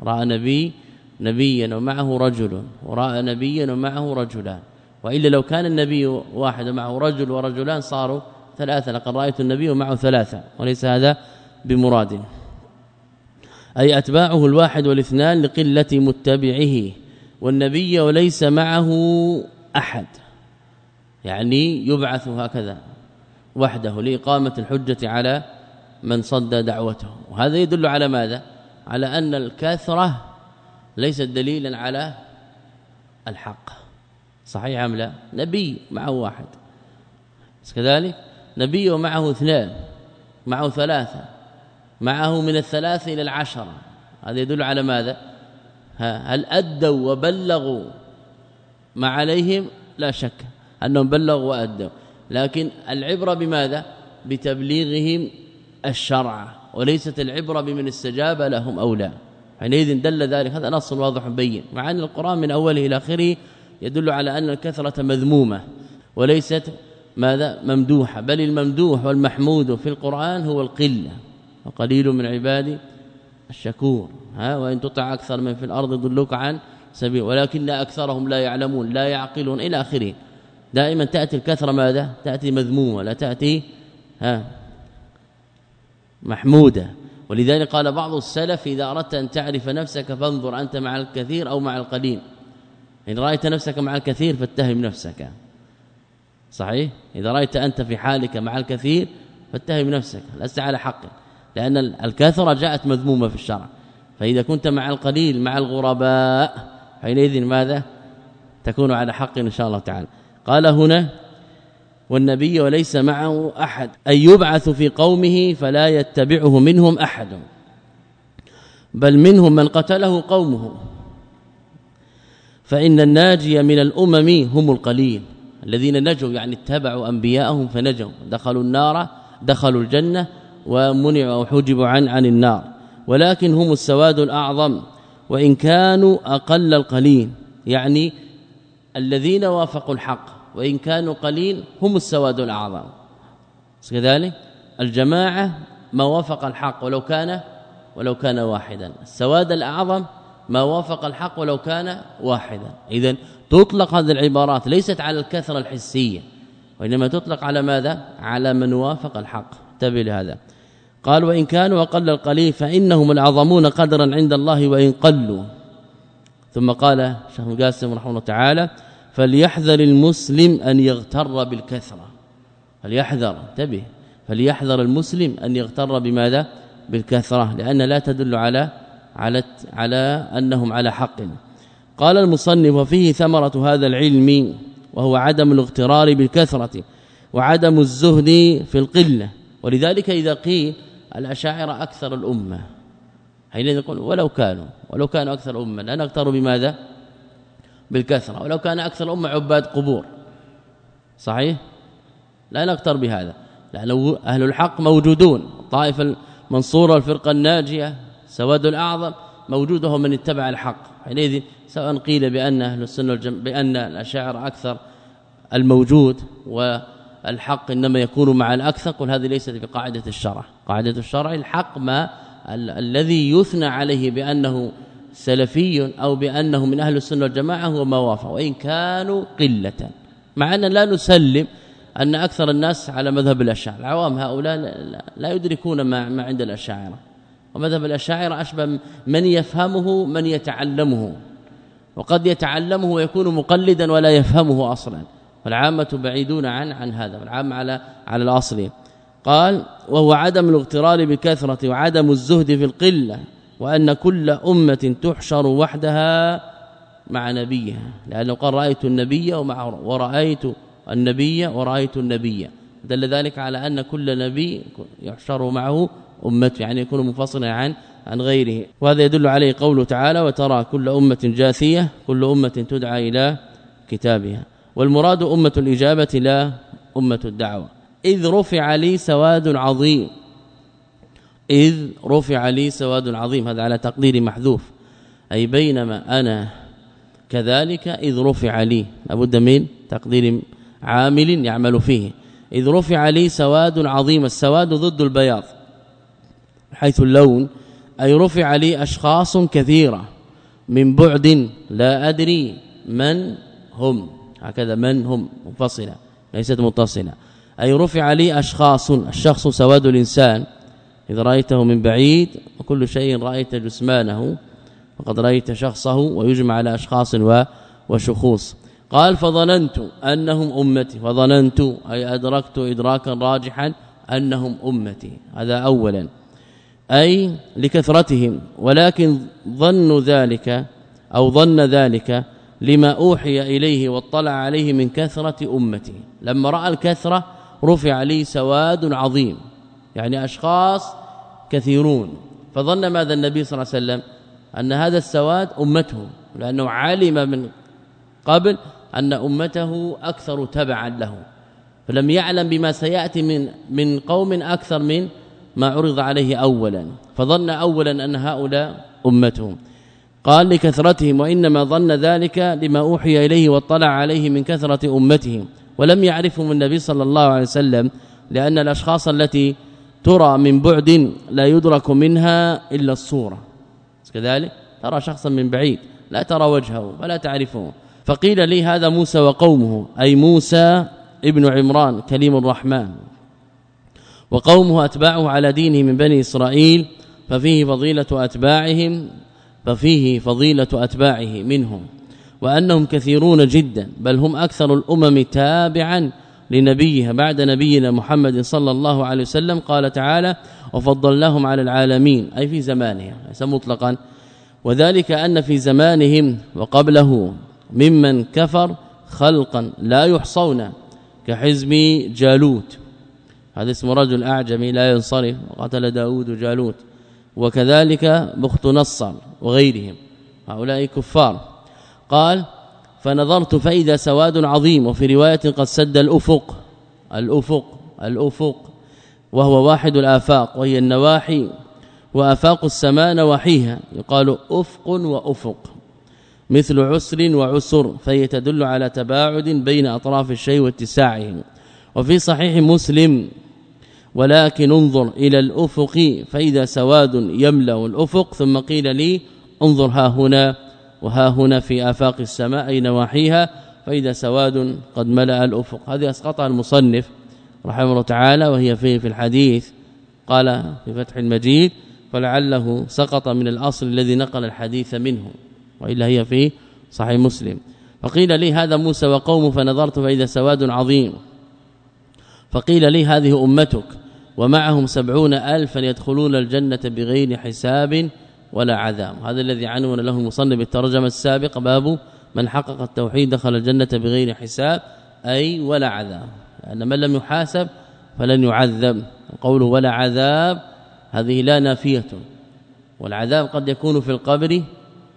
رأى نبي نبيا ومعه رجل ورأى نبيا ومعه رجلان. وإلا لو كان النبي واحد ومعه رجل ورجلان صاروا ثلاثة لقد رأيت النبي ومعه ثلاثة وليس هذا بمراد. أي أتباعه الواحد والاثنان لقلة متبعه والنبي وليس معه أحد. يعني يبعث هكذا وحده لإقامة الحجة على من صد دعوته. وهذا يدل على ماذا؟ على أن الكثرة ليست دليلا على الحق. صحيح أم لا؟ نبي معه واحد. كذلك نبي ومعه اثنان معه ثلاثة معه من الثلاثه إلى العشرة. هذا يدل على ماذا؟ هل أدوا وبلغوا؟ ما عليهم لا شك أنهم بلغوا وأدوا لكن العبرة بماذا؟ بتبليغهم الشرع وليست العبرة بمن استجاب لهم أو لا. حينئذ دل ذلك هذا نص واضح بين. مع ان القرآن من أوله إلى آخره يدل على أن الكثرة مذمومة وليست ماذا؟ ممدوحة. بل الممدوح والمحمود في القرآن هو القلة وقليل من عبادي الشكور. ها وإن تطع أكثر من في الأرض يضلوك عن سبيل ولكن أكثرهم لا يعلمون لا يعقلون إلى آخره. دائما تأتي الكثرة ماذا؟ تأتي مذمومة لا تأتي ها محمودة. ولذلك قال بعض السلف إذا أردت أن تعرف نفسك فانظر أنت مع الكثير أو مع القليل. إن رأيت نفسك مع الكثير فاتهم نفسك. صحيح؟ إذا رأيت أنت في حالك مع الكثير فاتهم نفسك لست على حق. لأن الكثرة جاءت مذمومة في الشرع. فإذا كنت مع القليل مع الغرباء حينئذ ماذا؟ تكون على حق إن شاء الله تعالى. قال هنا والنبي وليس معه أحد. أن يبعث في قومه فلا يتبعه منهم أحد. بل منهم من قتله قومه. فإن الناجي من الأمم هم القليل. الذين نجوا يعني اتبعوا أنبياءهم فنجوا. دخلوا النار دخلوا الجنة ومنعوا أو حجبوا عن عن النار. ولكن هم السواد الأعظم وإن كانوا أقل القليل. يعني الذين وافقوا الحق وإن كانوا قليل هم السواد الأعظم. كذلك الجماعة ما وافق الحق ولو كان ولو كان واحدا. السواد الأعظم ما وافق الحق ولو كان واحدا. اذا تطلق هذه العبارات ليست على الكثرة الحسية وإنما تطلق على ماذا؟ على من وافق الحق. انتبه لهذا. قال وإن كانوا أقل القليل فإنهم العظمون قدرا عند الله وإن قلوا. ثم قال شيخ القاسم رحمه الله تعالى فليحذر المسلم أن يغتر بالكثرة. فليحذر انتبه. فليحذر المسلم أن يغتر بماذا؟ بالكثرة لأن لا تدل على على على أنهم على حق. قال المصنف وفيه ثمرة هذا العلم وهو عدم الاغترار بالكثرة وعدم الزهد في القلة. ولذلك إذا قيل الأشاعرة أكثر الأمة. حينئذ يقول ولو كانوا ولو كانوا أكثر امه لا نغتر بماذا؟ بالكثرة. ولو كان أكثر الأمة عباد قبور. صحيح؟ لا نغتر بهذا. لأنه أهل الحق موجودون. الطائفه المنصورة الفرقه الناجية سواد الاعظم موجوده من اتبع الحق. حينئذ سواء قيل بأن أهل السنة والجماعه بأن الأشاعرة أكثر الموجود والحق إنما يكون مع الأكثر قل هذه ليست بقاعدة الشرع. قاعدة الشرع الحق ما ال الذي يثنى عليه بأنه سلفي أو بأنه من أهل السنة والجماعة هو ما وافق وإن كانوا قلة. مع أن لا نسلم أن أكثر الناس على مذهب الأشاعرة. العوام هؤلاء لا يدركون ما ما عند الأشاعرة. ومذهب الأشاعرة أشبه من يفهمه من يتعلمه. وقد يتعلمه ويكون مقلدا ولا يفهمه أصلا. والعامة بعيدون عن عن هذا والعام على على الأصل. قال وهو عدم الاغترار بكثرة وعدم الزهد في القلة وأن كل أمة تحشر وحدها مع نبيها. لأنه قال رأيت النبي ومع ورأيت النبي ورأيت النبي. دل ذلك على أن كل نبي يحشر معه أمته يعني يكون منفصلا عن عن غيره. وهذا يدل عليه قوله تعالى وترى كل أمة جاثية كل أمة تدعى إلى كتابها. والمراد أمة الإجابة لا أمة الدعوة. إذ رفع لي سواد عظيم. إذ رفع لي سواد عظيم. هذا على تقدير محذوف. أي بينما أنا كذلك إذ رفع لي. لابد من تقدير عامل يعمل فيه. إذ رفع لي سواد عظيم. السواد ضد البياض. حيث اللون أي رفع لي أشخاص كثيرة من بعد لا أدري من هم. هكذا من هم منفصلة ليست متصلة. أي رفع لي أشخاص الشخص سواد الإنسان إذا رأيته من بعيد وكل شيء رأيت جسمانه فقد رأيت شخصه ويجمع على أشخاص وشخوص. قال فظننت أنهم أمتي. وظننت أي أدركت إدراكا راجحا أنهم أمتي. هذا اولا. أي لكثرتهم ولكن ظن ذلك أو ظن ذلك لما أوحي إليه واطلع عليه من كثرة أمته. لما رأى الكثرة رفع لي سواد عظيم يعني أشخاص كثيرون. فظن ماذا النبي صلى الله عليه وسلم؟ أن هذا السواد أمته لأنه علم من قبل أن أمته أكثر تبعا له. فلم يعلم بما سيأتي من من قوم أكثر من ما عرض عليه اولا فظن اولا أن هؤلاء أمتهم. قال لكثرتهم وإنما ظن ذلك لما أوحي إليه واطلع عليه من كثرة أمتهم. ولم يعرفهم النبي صلى الله عليه وسلم لأن الأشخاص التي ترى من بعد لا يدرك منها إلا الصورة. كذلك ترى شخصا من بعيد لا ترى وجهه ولا تعرفه. فقيل لي هذا موسى وقومه أي موسى ابن عمران كليم الرحمن. وقومه أتباعه على دينه من بني إسرائيل ففيه فضيلة أتباعهم ففيه فضيلة أتباعه منهم. وأنهم كثيرون جدا بل هم أكثر الأمم تابعا لنبيها. بعد نبينا محمد صلى الله عليه وسلم قال تعالى وفضلناهم على العالمين أي في زمانهم ليس مطلقا. وذلك أن في زمانهم وقبله ممن كفر خلقا لا يحصون كحزب جالوت. هذا اسم رجل أعجمي لا ينصرف وقتل داود جالوت وكذلك بخت نصر وغيرهم هؤلاء كفار. قال فنظرت فإذا سواد عظيم وفي رواية قد سد الأفق الأفق الأفق وهو واحد الآفاق وهي النواحي وآفاق السماء نواحيها يقال أفق وأفق مثل عسر وعسر فهي تدل على تباعد بين أطراف الشيء واتساعه وفي صحيح مسلم ولكن انظر إلى الأفق فإذا سواد يملأ الأفق. ثم قيل لي انظر ها هنا وها هنا في آفاق السماء أي نواحيها فإذا سواد قد ملأ الأفق. هذه أسقطها المصنف رحمه الله تعالى وهي فيه في الحديث. قال في فتح المجيد فلعله سقط من الأصل الذي نقل الحديث منه. وإلا هي في صحيح مسلم. فقيل لي هذا موسى وقومه فنظرت فإذا سواد عظيم. فقيل لي هذه أمتك ومعهم سبعون ألفا يدخلون الجنة بغير حساب ولا عذاب. هذا الذي عنون له المصنف الترجمه السابقة باب من حقق التوحيد دخل الجنة بغير حساب أي ولا عذاب. لأن من لم يحاسب فلن يعذب. قوله ولا عذاب هذه لا نافية. والعذاب قد يكون في القبر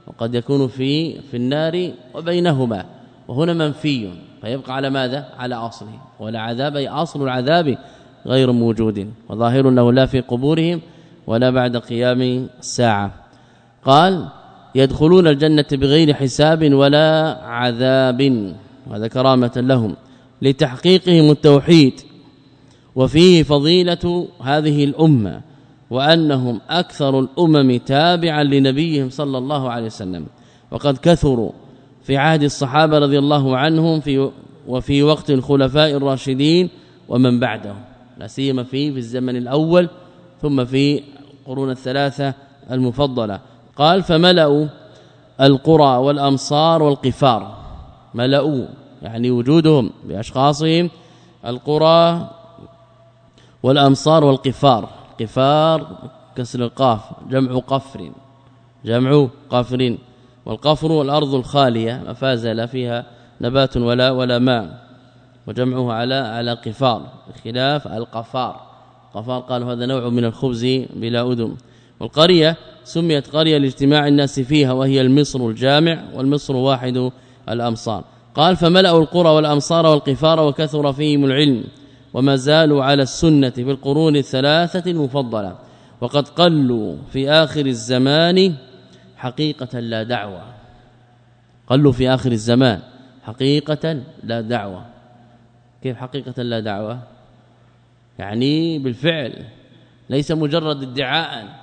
وقد يكون في في النار وبينهما. وهنا منفي. فيبقى على ماذا؟ على أصله. ولا عذاب أي أصل العذاب غير موجود وظاهر أنه لا في قبورهم ولا بعد قيام الساعة قال يدخلون الجنة بغير حساب ولا عذاب. هذا كرامة لهم لتحقيقهم التوحيد. وفيه فضيلة هذه الأمة وأنهم أكثر الأمم تابعا لنبيهم صلى الله عليه وسلم وقد كثروا في عهد الصحابة رضي الله عنهم في وفي وقت الخلفاء الراشدين ومن بعدهم. لا سيما في في الزمن الأول ثم في قرون الثلاثة المفضلة. قال فملأوا القرى والأمصار والقفار. ملأوا يعني وجودهم بأشخاصهم. القرى والأمصار والقفار. قفار كسر القاف جمع قفر جمع قفر. والقفر الأرض الخالية ما فازل فيها نبات ولا ولا ماء وجمعه على على قفار بخلاف القفار. قفار قالوا هذا نوع من الخبز بلا آدم والقرية سميت قرية لاجتماع الناس فيها وهي المصر الجامع والمصر واحد الأمصار. قال فملأوا القرى والأمصار والقفار وكثر فيهم العلم وما زالوا على السنة في القرون الثلاثة المفضلة. وقد قلوا في آخر الزمان حقيقة لا دعوة. قلوا في آخر الزمان حقيقة لا دعوة. كيف حقيقة لا دعوة؟ يعني بالفعل ليس مجرد ادعاء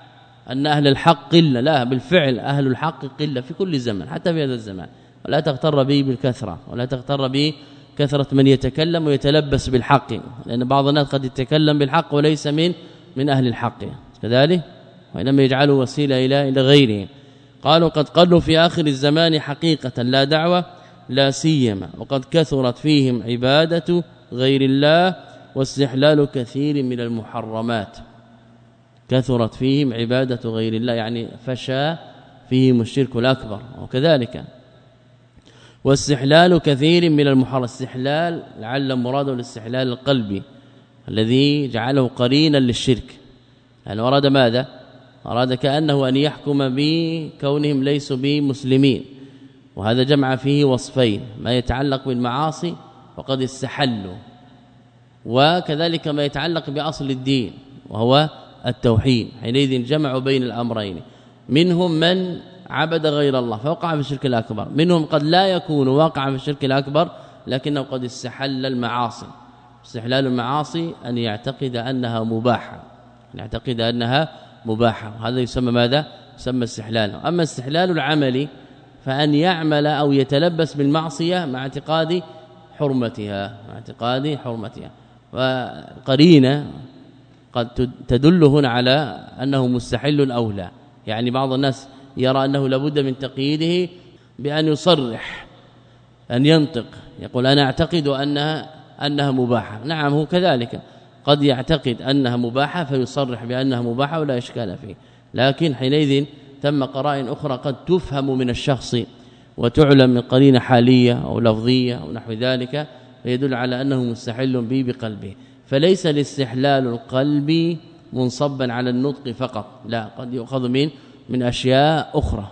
أن أهل الحق قلة لا بالفعل أهل الحق قلة في كل زمن حتى في هذا الزمان. ولا تغتر به بالكثرة ولا تغتر به كثرة من يتكلم ويتلبس بالحق لأن بعض الناس قد يتكلم بالحق وليس من من أهل الحق. كذلك؟ وإنما يجعله وسيلة إلى إلى غيره. قالوا قد قلوا في آخر الزمان حقيقة لا دعوة لا سيما وقد كثرت فيهم عبادة غير الله واستحلال كثير من المحرمات. كثرت فيهم عبادة غير الله يعني فشى فيهم الشرك الأكبر وكذلك واستحلال كثير من المحرم استحلال لعل مراده الاستحلال القلبي الذي جعله قرينا للشرك. يعني اراد ماذا؟ أراد كأنه أن يحكم بكونهم ليسوا بمسلمين وهذا جمع فيه وصفين ما يتعلق بالمعاصي وقد استحلوا وكذلك ما يتعلق بأصل الدين وهو التوحيد حينئذ جمعوا بين الأمرين منهم من عبد غير الله فوقع في الشرك الأكبر منهم قد لا يكون واقعا في الشرك الأكبر لكنه قد استحل المعاصي استحلال المعاصي أن يعتقد أنها مباحة أن يعتقد أنها مباحة. وهذا يسمى ماذا؟ يسمى استحلال. أما استحلال العمل فأن يعمل أو يتلبس بالمعصية مع اعتقاد حرمتها مع اعتقاد حرمتها. وقرينه قد تدل هنا على أنه مستحل اولى يعني بعض الناس يرى أنه لابد من تقييده بأن يصرح أن ينطق. يقول أنا أعتقد أنها أنها مباحة. نعم هو كذلك. قد يعتقد أنها مباحة فيصرح بأنها مباحة ولا إشكال فيه. لكن حينئذ ثم قرائن أخرى قد تفهم من الشخص وتعلم من قرينة حالية أو لفظية أو نحو ذلك فيدل على أنه مستحل به بقلبه. فليس الاستحلال القلبي منصبا على النطق فقط لا قد يؤخذ من من أشياء أخرى.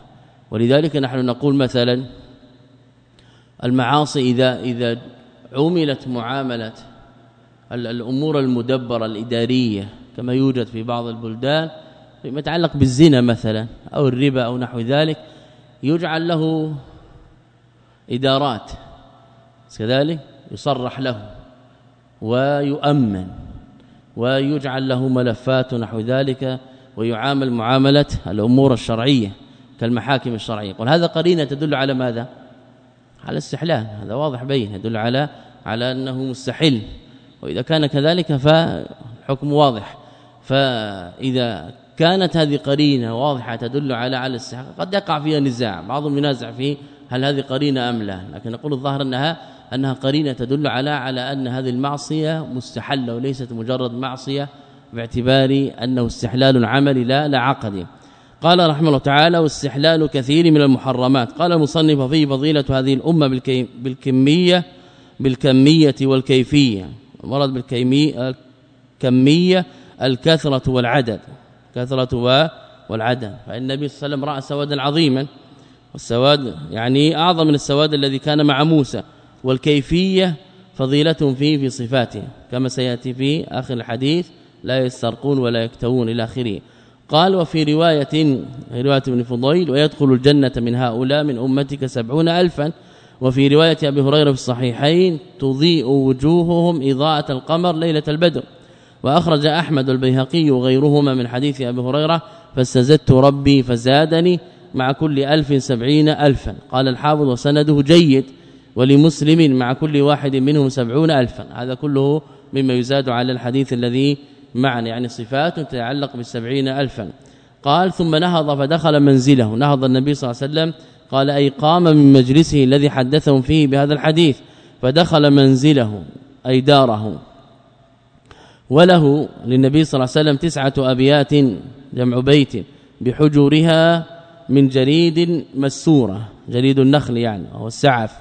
ولذلك نحن نقول مثلا المعاصي إذا إذا عملت معاملة الأمور المدبرة الإدارية كما يوجد في بعض البلدان فيما يتعلق بالزنا مثلا أو الربا أو نحو ذلك يجعل له إدارات كذلك يصرح له ويؤمن ويجعل له ملفات نحو ذلك ويعامل معاملة الأمور الشرعية كالمحاكم الشرعية. قل هذا قرينة تدل على ماذا؟ على الاستحلال. هذا واضح بين يدل على على أنه مستحل وإذا كان كذلك فالحكم واضح. فإذا كانت هذه قرينة واضحة تدل على على الاستحقاق قد يقع فيها نزاع بعضهم ينازع في هل هذه قرينة أم لا. لكن نقول الظاهر أنها أنها قرينة تدل على على أن هذه المعصية مستحلة وليست مجرد معصية باعتبار أنه استحلال عملي لا لا عقدي قال رحمه الله تعالى واستحلال كثير من المحرمات قال المصنف فيه فضيلة هذه الأمة بالكمية بالكمية والكيفية المراد بالكميه الكمية الكثرة والعدد. كثرة والعدد. فإن النبي صلى الله عليه وسلم رأى سوادا عظيما. والسواد يعني أعظم من السواد الذي كان مع موسى. والكيفية فضيلة فيه في صفاته. كما سيأتي في آخر الحديث لا يسترقون ولا يكتوون إلى آخره. قال وفي روايه رواية ابن فضيل ويدخل الجنة من هؤلاء من أمتك سبعون ألفا. وفي رواية أبي هريرة في الصحيحين تضيء وجوههم إضاءة القمر ليلة البدر. وأخرج أحمد البيهقي وغيرهما من حديث أبي هريرة فاستزدت ربي فزادني مع كل ألف سبعين ألفا. قال الحافظ وسنده جيد ولمسلم مع كل واحد منهم سبعون ألفا. هذا كله مما يزاد على الحديث الذي معنا يعني صفات تتعلق بالسبعين ألفا. قال ثم نهض فدخل منزله. نهض النبي صلى الله عليه وسلم قال أي قام من مجلسه الذي حدثهم فيه بهذا الحديث فدخل منزله أي داره. وله للنبي صلى الله عليه وسلم تسعة أبيات جمع بيت بحجورها من جريد مسورة جريد النخل يعني وهو السعف.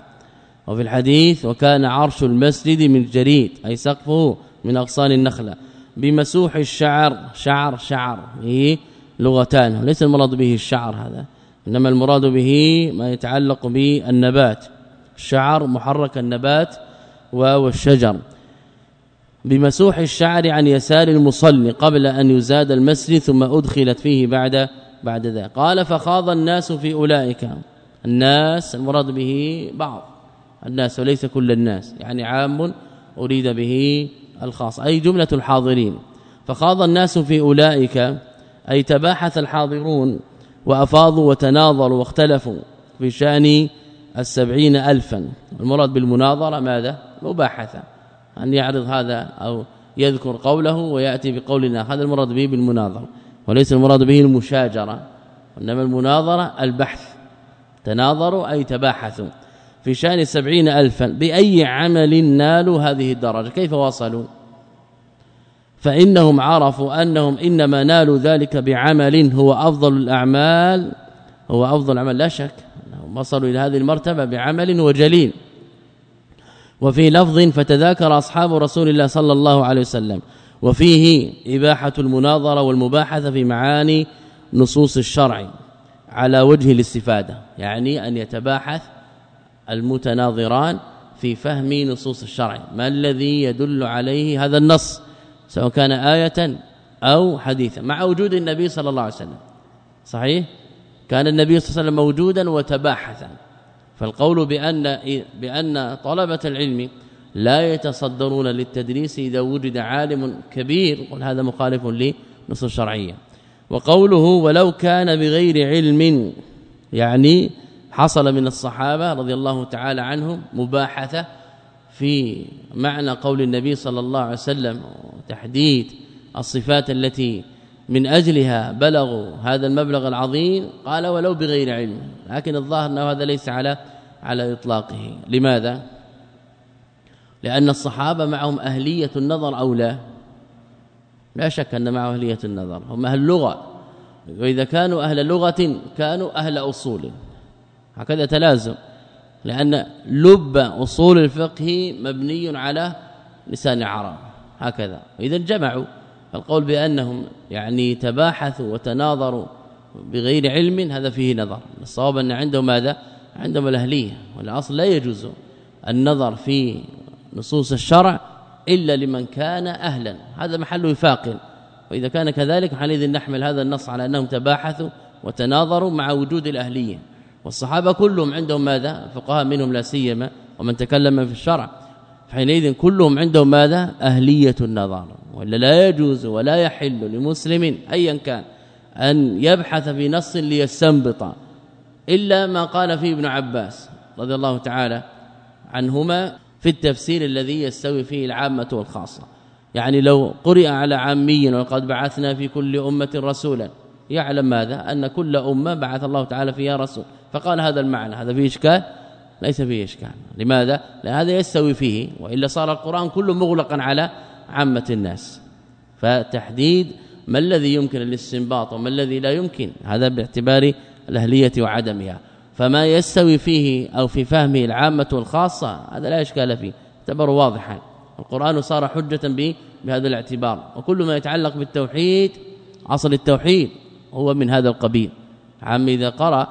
وفي الحديث وكان عرش المسجد من جريد أي سقفه من أغصان النخلة بمسوح الشعر شعر شعر هي لغتان ليس المراد به الشعر هذا. إنما المراد به ما يتعلق بالنبات. الشعر محرك النبات والشجر بمسوح الشعر عن يسار المصلي قبل أن يزاد المسجد ثم أدخلت فيه بعد بعد ذلك قال فخاض الناس في أولئك. الناس المراد به بعض. الناس وليس كل الناس. يعني عام أريد به الخاص. أي جملة الحاضرين. فخاض الناس في أولئك. أي تباحث الحاضرون وأفاضوا وتناظروا واختلفوا في شأن السبعين ألفا. المراد بالمناظرة ماذا؟ مباحثة. أن يعرض هذا أو يذكر قوله ويأتي بقول هذا المراد به بالمناظرة. وليس المراد به المشاجرة. إنما المناظرة البحث. تناظروا أي تباحثوا. في شأن سبعين ألفا. بأي عمل نالوا هذه الدرجة؟ كيف وصلوا فإنهم عرفوا أنهم إنما نالوا ذلك بعمل هو أفضل الأعمال هو أفضل عمل لا شك أنهم وصلوا إلى هذه المرتبة بعمل وجليل. وفي لفظ فتذاكر أصحاب رسول الله صلى الله عليه وسلم وفيه إباحة المناظرة والمباحثة في معاني نصوص الشرع على وجه الاستفادة يعني أن يتباحث المتناظران في فهم نصوص الشرع. ما الذي يدل عليه هذا النص؟ سواء كان آية أو حديثا مع وجود النبي صلى الله عليه وسلم. صحيح؟ كان النبي صلى الله عليه وسلم موجودا وتباحثا. فالقول بأن بأن طلبة العلم لا يتصدرون للتدريس إذا وجد عالم كبير قل هذا مخالف لنص الشرعية. وقوله ولو كان بغير علم يعني حصل من الصحابة رضي الله تعالى عنهم مباحثة في معنى قول النبي صلى الله عليه وسلم تحديد الصفات التي من أجلها بلغوا هذا المبلغ العظيم قال ولو بغير علم. لكن الظاهر أنه هذا ليس على على إطلاقه. لماذا؟ لأن الصحابة معهم أهلية النظر أو لا؟ لا شك أن معه أهلية النظر. هم أهل اللغة وإذا كانوا أهل لغة كانوا أهل أصول. هكذا تلازم. لأن لب أصول الفقه مبني على لسان العرب. هكذا. إذا جمعوا. القول بأنهم يعني تباحثوا وتناظروا بغير علم هذا فيه نظر. الصواب أن عندهم ماذا؟ عندهم الأهلية. والأصل لا يجوز النظر في نصوص الشرع إلا لمن كان أهلا. هذا محل وفاق. وإذا كان كذلك حينئذ نحمل هذا النص على أنهم تباحثوا وتناظروا مع وجود الأهلية. والصحابة كلهم عندهم ماذا؟ فقهاء منهم لا سيما ومن تكلم في الشرع. حينئذ كلهم عندهم ماذا؟ أهلية النظر ولا لا يجوز ولا يحل لمسلم ايا كان أن يبحث في نص ليستنبط إلا ما قال فيه ابن عباس رضي الله تعالى عنهما في التفسير الذي يستوي فيه العامة والخاصة. يعني لو قرئ على عامي وقد بعثنا في كل أمة رسولا يعلم ماذا؟ أن كل أمة بعث الله تعالى فيها رسول. فقال هذا المعنى هذا فيه إشكال؟ ليس فيه إشكال. لماذا؟ لأن هذا يستوي فيه وإلا صار القرآن كله مغلقا على عامة الناس. فتحديد ما الذي يمكن الاستنباط وما الذي لا يمكن هذا باعتبار الأهلية وعدمها. فما يستوي فيه أو في فهمه العامة والخاصة هذا لا إشكال فيه اعتبر واضحا. القرآن صار حجة به بهذا الاعتبار. وكل ما يتعلق بالتوحيد أصل التوحيد. هو من هذا القبيل. عام إذا قرأ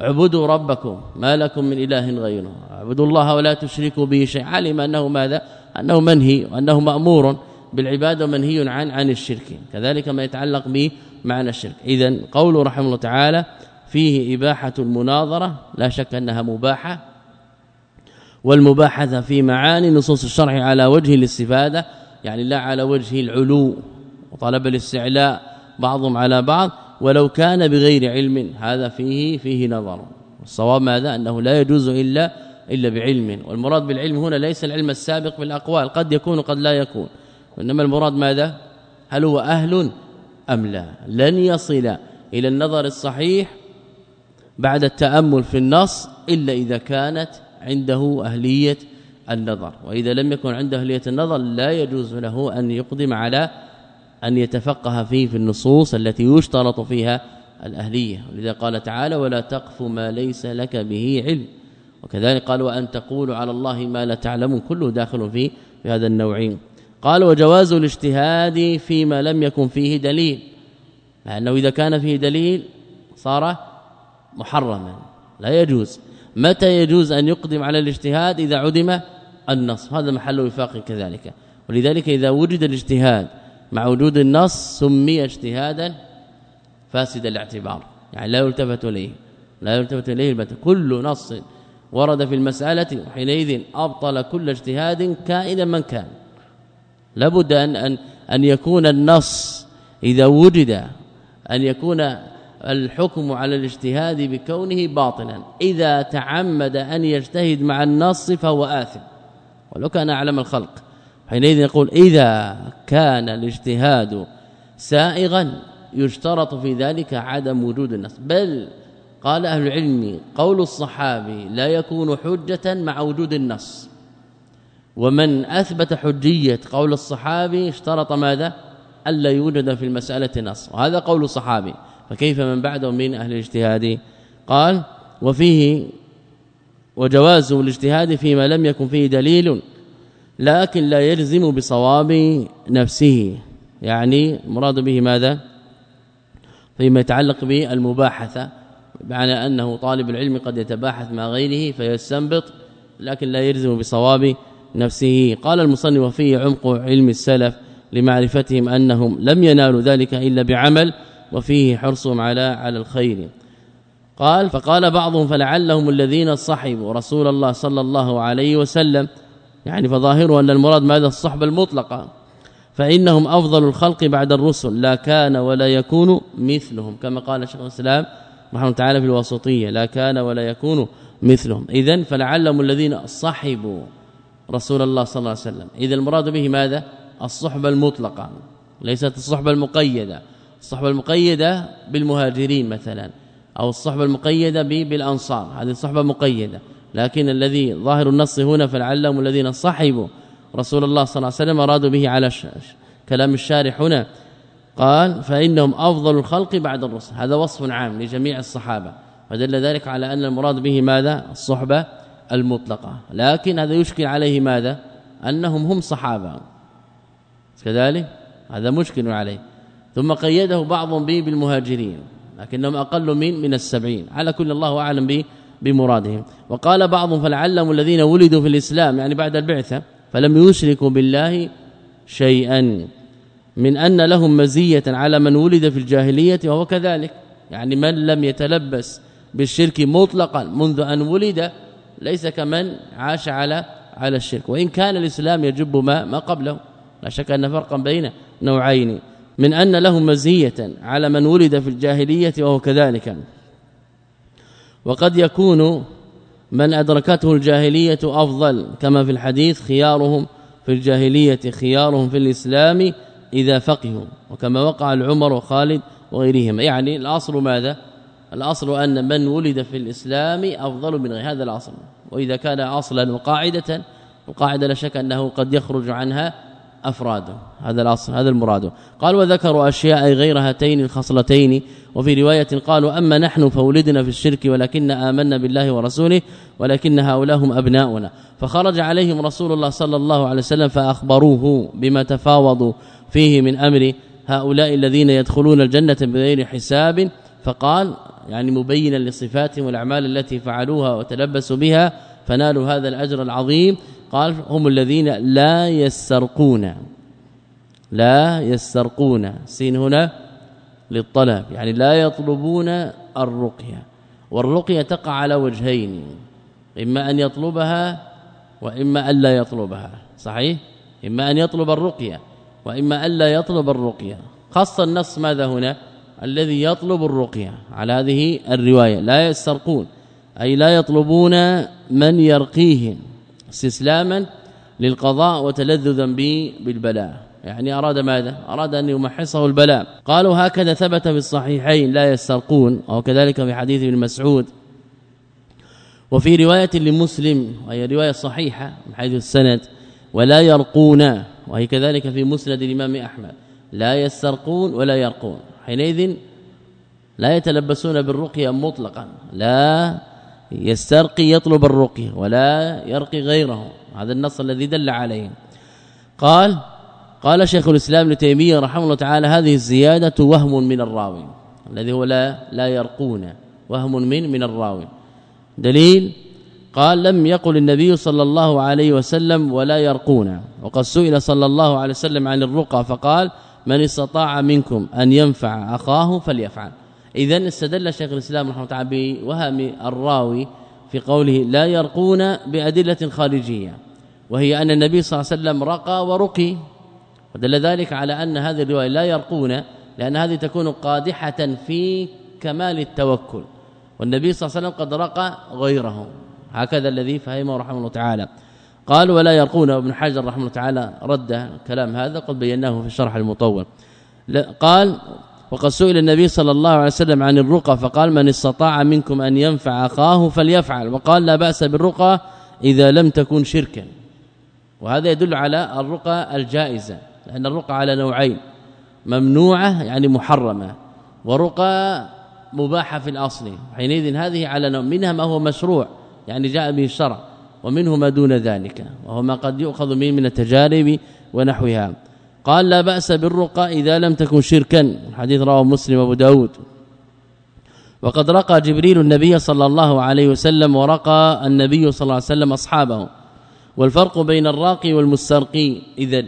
اعبدوا ربكم ما لكم من إله غيره. اعبدوا الله ولا تشركوا به شيئا. علم أنه ماذا؟ أنه منهي وأنه مأمور بالعبادة ومنهي عن عن الشرك. كذلك ما يتعلق به معنى الشرك. اذا قوله رحمه الله تعالى فيه إباحة المناظرة لا شك أنها مباحة والمباحثة في معاني نصوص الشرع على وجه الاستفادة يعني لا على وجه العلو وطلب الاستعلاء بعضهم على بعض ولو كان بغير علم هذا فيه فيه نظر. الصواب ماذا؟ أنه لا يجوز إلا إلا بعلم. والمراد بالعلم هنا ليس العلم السابق بالأقوال قد يكون قد لا يكون. وإنما المراد ماذا؟ هل هو أهل أم لا؟ لن يصل إلى النظر الصحيح بعد التأمل في النص إلا إذا كانت عنده أهلية النظر. وإذا لم يكن عنده أهلية النظر لا يجوز له أن يقدم على أن يتفقه فيه في النصوص التي يشترط فيها الأهلية. ولذا قال تعالى ولا تقف ما ليس لك به علم وكذلك قال وأن تقولوا على الله ما لا تعلمون كله داخل في في هذا النوعين. قال وجواز الاجتهاد فيما لم يكن فيه دليل لأنه إذا كان فيه دليل صار محرما لا يجوز. متى يجوز أن يقدم على الاجتهاد؟ إذا عدم النص. هذا محل وفاق كذلك. ولذلك إذا وجد الاجتهاد مع وجود النص سمي اجتهادا فاسد الاعتبار. يعني لا يلتفت إليه لا يلتفت إليه البتة كل نص ورد في المسألة حينئذ أبطل كل اجتهاد كائنا من كان. لابد أن أن أن يكون النص إذا وجد أن يكون الحكم على الاجتهاد بكونه باطلا إذا تعمد أن يجتهد مع النص فهو آثم. ولو كان أعلم الخلق. حينئذ يقول إذا كان الاجتهاد سائغا يشترط في ذلك عدم وجود النص. بل قال أهل العلم قول الصحابي لا يكون حجة مع وجود النص. ومن أثبت حجية قول الصحابي اشترط ماذا؟ ألا يوجد في المسألة نص. وهذا قول الصحابي. فكيف من بعده من أهل الاجتهاد؟ قال وفيه وجواز الاجتهاد فيما لم يكن فيه دليل لكن لا يلزم بصواب نفسه. يعني مراد به ماذا؟ فيما يتعلق بالمباحثة بمعنى أنه طالب العلم قد يتباحث مع غيره فيستنبط لكن لا يلزم بصواب نفسه. قال المصنف وفيه عمق علم السلف لمعرفتهم أنهم لم ينالوا ذلك إلا بعمل وفيه حرصهم على على الخير. قال فقال بعضهم فلعلهم الذين صحبوا رسول الله صلى الله عليه وسلم يعني فظاهره أن المراد ماذا الصحبه المطلقة. فإنهم أفضل الخلق بعد الرسل لا كان ولا يكون مثلهم كما قال شيخ الإسلام رحمه تعالى في الواسطيه لا كان ولا يكون مثلهم. اذا فلعلهم الذين صحبوا رسول الله صلى الله عليه وسلم. اذا المراد به ماذا؟ الصحبه المطلقة. ليست الصحبه المقيدة. الصحبه المقيدة بالمهاجرين مثلا أو الصحبه المقيدة بالأنصار. هذه الصحبه مقيدة. لكن الذي ظاهر النص هنا فلعلهم الذين صحبوا رسول الله صلى الله عليه وسلم أرادوا به على كلام الشارح هنا. قال فإنهم أفضل الخلق بعد الرسل. هذا وصف عام لجميع الصحابة. ودل ذلك على أن المراد به ماذا؟ الصحبة المطلقة. لكن هذا يشكل عليه ماذا؟ أنهم هم صحابة. كذلك هذا مشكل عليه. ثم قيده بعضهم به بالمهاجرين لكنهم أقل من من السبعين. على كل الله أعلم به بمرادهم. وقال بعضهم فلعلهم الذين ولدوا في الإسلام يعني بعد البعثة فلم يشركوا بالله شيئا من أن لهم مزية على من ولد في الجاهلية وهو كذلك. يعني من لم يتلبس بالشرك مطلقا منذ أن ولد ليس كمن عاش على على الشرك. وإن كان الإسلام يجب ما ما قبله. لا شك أن فرقا بين نوعين. من أن له مزية على من ولد في الجاهلية وهو كذلك. وقد يكون من أدركته الجاهلية أفضل كما في الحديث خيارهم في الجاهلية خيارهم في الإسلام إذا فقهوا وكما وقع العمر وخالد وغيرهم. يعني الأصل ماذا؟ الأصل أن من ولد في الإسلام أفضل من غير هذا الأصل. وإذا كان أصلا وقاعدة القاعده لا شك أنه قد يخرج عنها افراد هذا الأصل هذا المراد. قال وذكروا أشياء غير هاتين الخصلتين. وفي رواية قالوا أما نحن فولدنا في الشرك ولكن آمنا بالله ورسوله ولكن هؤلاء هم أبناؤنا. فخرج عليهم رسول الله صلى الله عليه وسلم فأخبروه بما تفاوضوا فيه من أمر هؤلاء الذين يدخلون الجنة بغير حساب. فقال يعني مبينا لصفاتهم والأعمال التي فعلوها وتلبسوا بها فنالوا هذا الأجر العظيم. قال هم الذين لا يسترقون لا يسترقون سين هنا للطلب يعني لا يطلبون الرقية والرقية تقع على وجهين إما أن يطلبها وإما أن لا يطلبها صحيح؟ إما أن يطلب الرقية وإما الا يطلب الرقية. خاص النص ماذا هنا؟ الذي يطلب الرقية. على هذه الرواية لا يسترقون أي لا يطلبون من يرقيهم. استسلاما للقضاء وتلذذا بالبلاء. يعني أراد ماذا؟ أراد أن يمحصه البلاء. قالوا هكذا ثبت في الصحيحين لا يسترقون أو كذلك في حديث ابن مسعود. وفي رواية لمسلم وهي رواية صحيحة من حيث السند ولا يرقون وهي كذلك في مسند الإمام أحمد. لا يسترقون ولا يرقون. حينئذ لا يتلبسون بالرقية مطلقا. لا يسترقي يطلب الرقية ولا يرقي غيره. هذا النص الذي دل عليه. قال قال شيخ الإسلام ابن تيمية رحمه الله تعالى هذه الزيادة وهم من الراوي الذي هو لا لا يرقون وهم من من الراوي. دليل قال لم يقل النبي صلى الله عليه وسلم ولا يرقون. وقد سئل صلى الله عليه وسلم عن الرقى فقال من استطاع منكم أن ينفع أخاه فليفعل. اذا استدل شيخ الإسلام رحمه الله تعالى بوهم الراوي في قوله لا يرقون بأدلة خارجية وهي أن النبي صلى الله عليه وسلم رقى ورقي. ودل ذلك على أن هذه الرواية لا يرقون لأن هذه تكون قادحة في كمال التوكل والنبي صلى الله عليه وسلم قد رقى غيره. هكذا الذي فهمه رحمه الله تعالى. قال ولا يرقون. ابن حجر رحمه الله تعالى رد الكلام هذا قد بيناه في الشرح المطول. قال وقد سئل النبي صلى الله عليه وسلم عن الرقى فقال من استطاع منكم أن ينفع أخاه فليفعل. وقال لا بأس بالرقى إذا لم تكن شركا. وهذا يدل على الرقى الجائزة لأن الرقى على نوعين ممنوعة يعني محرمة ورقى مباحة في الأصل. حينئذ هذه على نوع منها ما هو مشروع يعني جاء به الشرع ومنه ما دون ذلك وهو ما قد يؤخذ من من التجارب ونحوها. قال لا بأس بالرقى إذا لم تكن شركا. حديث رواه مسلم ابو داود. وقد رقى جبريل النبي صلى الله عليه وسلم ورقى النبي صلى الله عليه وسلم أصحابه. والفرق بين الراقي والمسترقي. اذا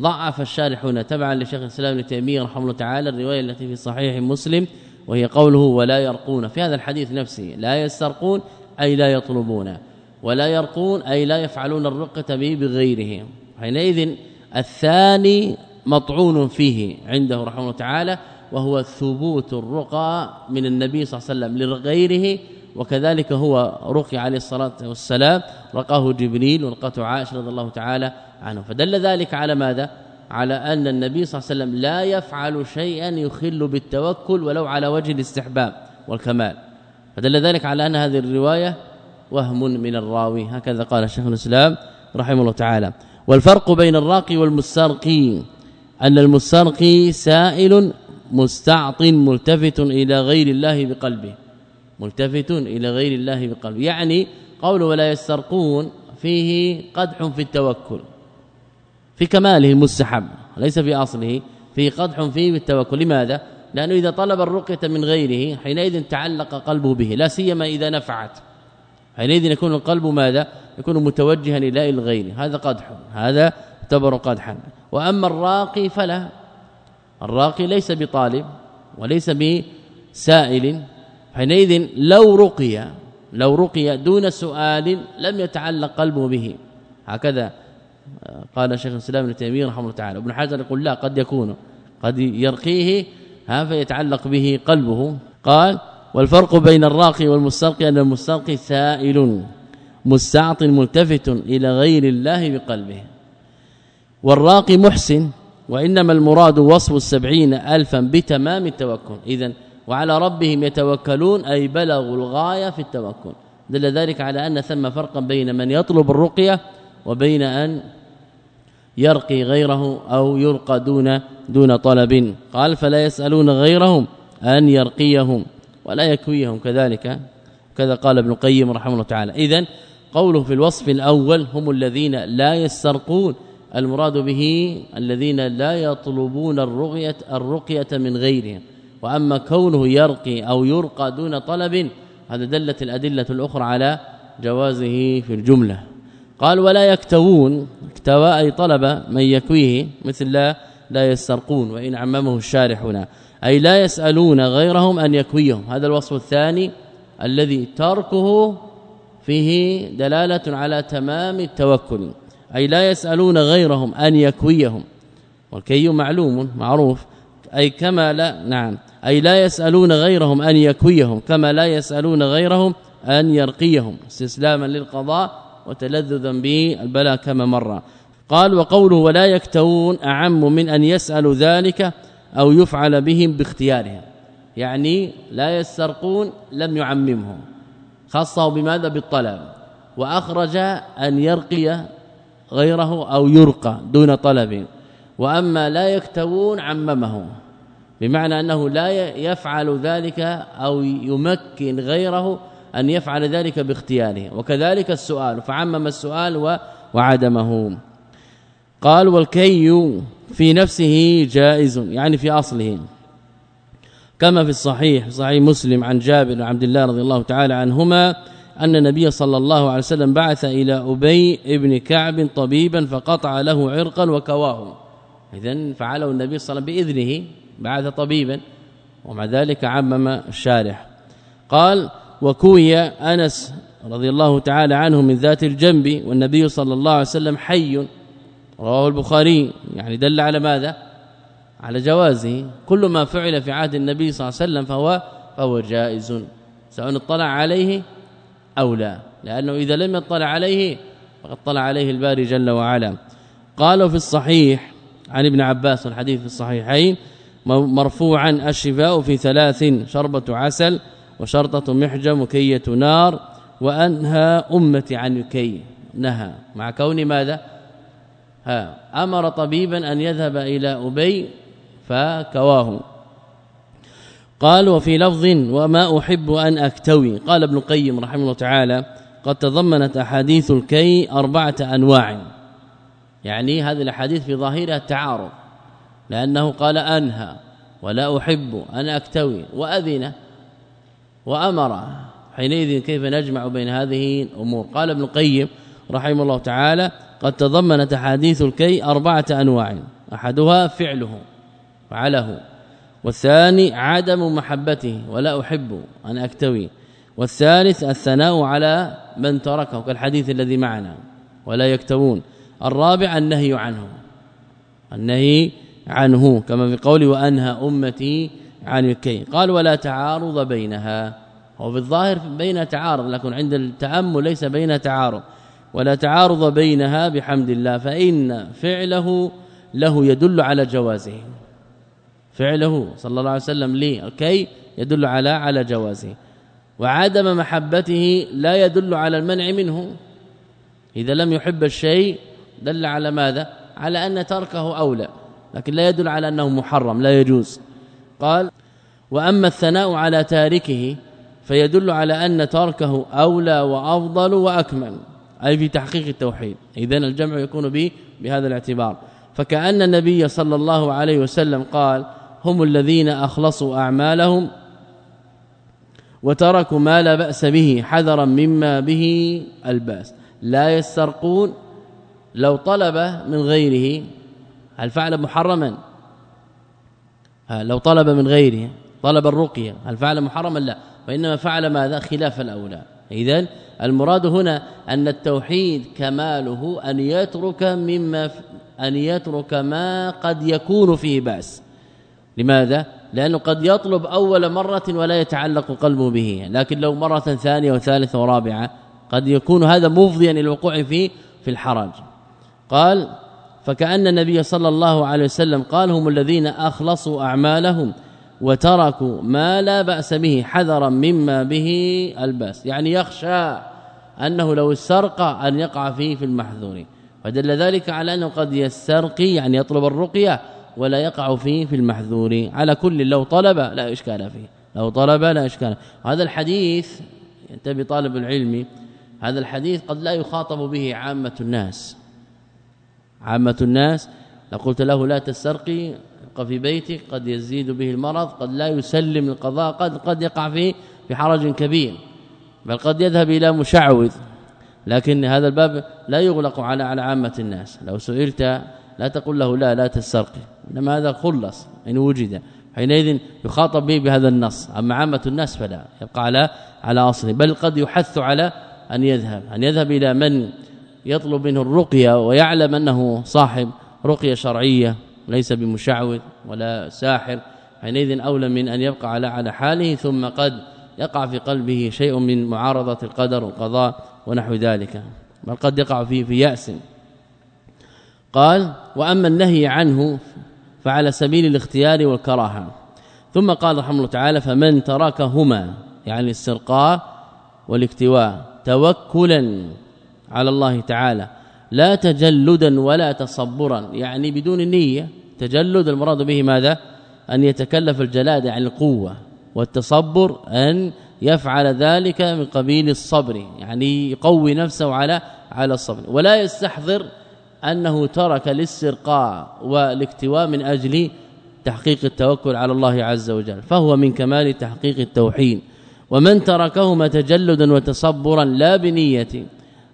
ضعف الشارح هنا تبعا لشيخ الإسلام ابن تيمية رحمه الله تعالى الرواية التي في صحيح مسلم وهي قوله ولا يرقون. في هذا الحديث نفسه لا يسترقون أي لا يطلبون ولا يرقون أي لا يفعلون الرقة به بغيره حينئذ الثاني مطعون فيه عنده رحمه الله تعالى وهو ثبوت الرقى من النبي صلى الله عليه وسلم لغيره وكذلك هو رقي عليه الصلاة والسلام رقاه جبريل ورقته عائشة رضي الله تعالى عنه. فدل ذلك على ماذا؟ على أن النبي صلى الله عليه وسلم لا يفعل شيئا يخل بالتوكل ولو على وجه الاستحباب والكمال. فدل ذلك على أن هذه الرواية وهم من الراوي. هكذا قال شيخ الإسلام رحمه الله تعالى. والفرق بين الراقي والمسترقي أن المسترقي سائل مستعط ملتفت إلى غير الله بقلبه. ملتفت إلى غير الله بقلبه. يعني قول ولا يسترقون فيه قدح في التوكل في كماله المستحب ليس في أصله في قدح فيه بالتوكل. لماذا؟ لأنه إذا طلب الرقية من غيره حينئذ تعلق قلبه به لا سيما إذا نفعت. حينئذ يكون القلب ماذا؟ يكون متوجها إلى الغير هذا قدح هذا يعتبر قدحا. وأما الراقي فلا الراقي ليس بطالب وليس بسائل. حينئذ لو رقي لو رقي دون سؤال لم يتعلق قلبه به. هكذا قال شيخ الإسلام ابن تيمية رحمه الله تعالى. ابن حجر يقول لا قد يكون قد يرقيه ها فيتعلق به قلبه. قال والفرق بين الراقي والمسترقي أن المسترقي سائل مستعط ملتفت إلى غير الله بقلبه. والراقي محسن وإنما المراد وصف السبعين الفا بتمام التوكل. اذا وعلى ربهم يتوكلون أي بلغوا الغاية في التوكل. دل ذلك على أن ثم فرقا بين من يطلب الرقية وبين أن يرقي غيره أو يرقى دون دون طلب. قال فلا يسألون غيرهم أن يرقيهم. ولا يكويهم كذلك. كذا قال ابن القيم رحمه الله تعالى. اذا قوله في الوصف الأول هم الذين لا يسترقون. المراد به الذين لا يطلبون الرقيه الرقية من غيرهم. وأما كونه يرقي أو يرقى دون طلب هذا دلت الأدلة الأخرى على جوازه في الجملة. قال ولا يكتوون. اكتوى أي طلب من يكويه مثل لا لا يسترقون. وإن عممه الشارح هنا. أي لا يسألون غيرهم أن يكويهم. هذا الوصف الثاني الذي تركه فيه دلالة على تمام التوكل أي لا يسألون غيرهم أن يكويهم. والكي معلوم معروف أي كما لا نعم أي لا يسألون غيرهم أن يكويهم كما لا يسألون غيرهم أن يرقيهم استسلاما للقضاء وتلذذا بالبلاء كما مر. قال وقوله ولا يكتوون أعم من أن يسألوا ذلك أو يفعل بهم باختيارهم. يعني لا يسترقون لم يعممهم. خصه بماذا؟ بالطلب. وأخرج أن يرقي غيره أو يرقى دون طلب. وأما لا يكتوون عممه بمعنى أنه لا يفعل ذلك أو يمكن غيره أن يفعل ذلك باختياره. وكذلك السؤال فعمم السؤال وعدمه. قال والكي في نفسه جائز يعني في أصله. كما في الصحيح صحيح مسلم عن جابر بن عبد الله رضي الله تعالى عنهما أن النبي صلى الله عليه وسلم بعث إلى أبي ابن كعب طبيبا فقطع له عرقا وكواه. اذا فعله النبي صلى الله عليه وسلم بإذنه بعث طبيبا ومع ذلك عمم الشارح. قال وكوي أنس رضي الله تعالى عنه من ذات الجنب والنبي صلى الله عليه وسلم حي رواه البخاري. يعني دل على ماذا؟ على جوازه. كل ما فعل في عهد النبي صلى الله عليه وسلم فهو فهو جائز. سواء اطلع عليه أو لا. لأنه إذا لم يطلع عليه فقد طلع عليه الباري جل وعلا. قالوا في الصحيح عن ابن عباس الحديث في الصحيحين مرفوعا الشفاء في ثلاث شربة عسل وشرطة محجم وكية نار وأنهى أمتي عن الكي نهى. مع كون ماذا؟ أمر طبيبا أن يذهب إلى أبي فكواه. قال وفي لفظ وما أحب أن أكتوي. قال ابن القيم رحمه الله تعالى قد تضمنت أحاديث الكي أربعة أنواع. يعني هذه الأحاديث في ظاهرها التعارض لأنه قال أنهى ولا أحب أن أكتوي وأذن وأمر. حينئذ كيف نجمع بين هذه الأمور؟ قال ابن القيم رحمه الله تعالى قد تضمنت أحاديث الكي أربعة أنواع أحدها فعله فعله. والثاني عدم محبته ولا أحب أن أكتوي. والثالث الثناء على من تركه كالحديث الذي معنا ولا يكتوون. الرابع النهي عنه النهي عنه كما في قول وأنهى أمتي عن الكي. قال ولا تعارض بينها. وفي الظاهر بين تعارض لكن عند التأمل ليس بين تعارض. ولا تعارض بينها بحمد الله فإن فعله له يدل على جوازه. فعله صلى الله عليه وسلم لي الكي يدل على على جوازه. وعدم محبته لا يدل على المنع منه. إذا لم يحب الشيء دل على ماذا؟ على أن تركه أولى. لكن لا يدل على أنه محرم لا يجوز. قال وأما الثناء على تاركه فيدل على أن تركه أولى وأفضل وأكمل. أي في تحقيق التوحيد. اذا الجمع يكون به بهذا الاعتبار. فكأن النبي صلى الله عليه وسلم قال هم الذين أخلصوا أعمالهم وتركوا ما لا بأس به حذرا مما به البأس. لا يسترقون لو طلب من غيره. هل فعل محرما؟ لو طلب من غيره. طلب الرقية. هل فعل محرما؟ لا. وإنما فعل ماذا؟ خلاف الأولى. اذا المراد هنا أن التوحيد كماله أن يترك مما أن يترك ما قد يكون فيه بأس. لماذا؟ لأنه قد يطلب أول مرة ولا يتعلق قلبه به. لكن لو مرة ثانية وثالثة ورابعة قد يكون هذا مفضيا إلى الوقوع فيه في الحرج. قال فكأن النبي صلى الله عليه وسلم قال هم الذين أخلصوا أعمالهم وتركوا ما لا بأس به حذرا مما به البأس. يعني يخشى أنه لو استرق أن يقع فيه في المحذور. فدل ذلك على أنه قد يسترقي يعني يطلب الرقية ولا يقع فيه في المحذور. على كل لو طلب لا إشكال فيه. لو طلب لا إشكال. وهذا الحديث ينتبه طالب العلم هذا الحديث قد لا يخاطب به عامة الناس. عامة الناس لو قلت له لا تسترقي في بيتك قد يزيد به المرض قد لا يسلم القضاء قد قد يقع فيه في حرج كبير. بل قد يذهب إلى مشعوذ. لكن هذا الباب لا يغلق على على عامة الناس. لو سئلت لا تقول له لا لا تسترقي. إنما هذا خلص إن وجد. حينئذ يخاطب به بهذا النص. أما عامة الناس فلا يبقى على على أصله. بل قد يحث على أن يذهب أن يذهب إلى من يطلب منه الرقية ويعلم أنه صاحب رقية شرعية. ليس بمشعوذ ولا ساحر حينئذ أولى من أن يبقى على على حاله ثم قد يقع في قلبه شيء من معارضة القدر والقضاء ونحو ذلك. بل قد يقع فيه في يأس. قال وأما النهي عنه فعلى سبيل الاختيار والكراهة. ثم قال رحمه الله تعالى فمن تركهما يعني الاسترقاء والاكتواء توكلا على الله تعالى لا تجلدا ولا تصبرا يعني بدون نية تجلد المراد به ماذا؟ أن يتكلف الجلاد عن القوة والتصبر أن يفعل ذلك من قبيل الصبر يعني يقوي نفسه على على الصبر. ولا يستحضر أنه ترك الاسترقاء والاكتواء من أجل تحقيق التوكل على الله عز وجل فهو من كمال تحقيق التوحيد. ومن تركهما تجلدا وتصبرا لا بنية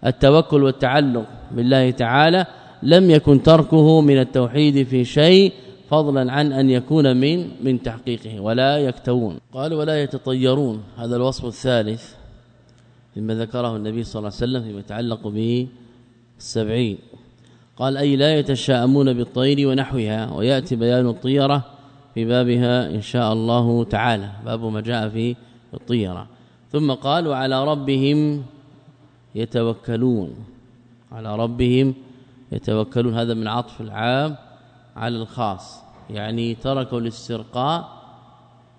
التوكل والتعلق بالله تعالى لم يكن تركه من التوحيد في شيء فضلا عن أن يكون من من تحقيقه ولا يكتوون. قال ولا يتطيرون. هذا الوصف الثالث مما ذكره النبي صلى الله عليه وسلم فيما يتعلق به السبعين. قال أي لا يتشاءمون بالطير ونحوها. ويأتي بيان الطيرة في بابها إن شاء الله تعالى باب ما جاء في الطيرة. ثم قال وعلى ربهم يتوكلون. على ربهم يتوكلون هذا من عطف العام على الخاص يعني تركوا الاسترقاء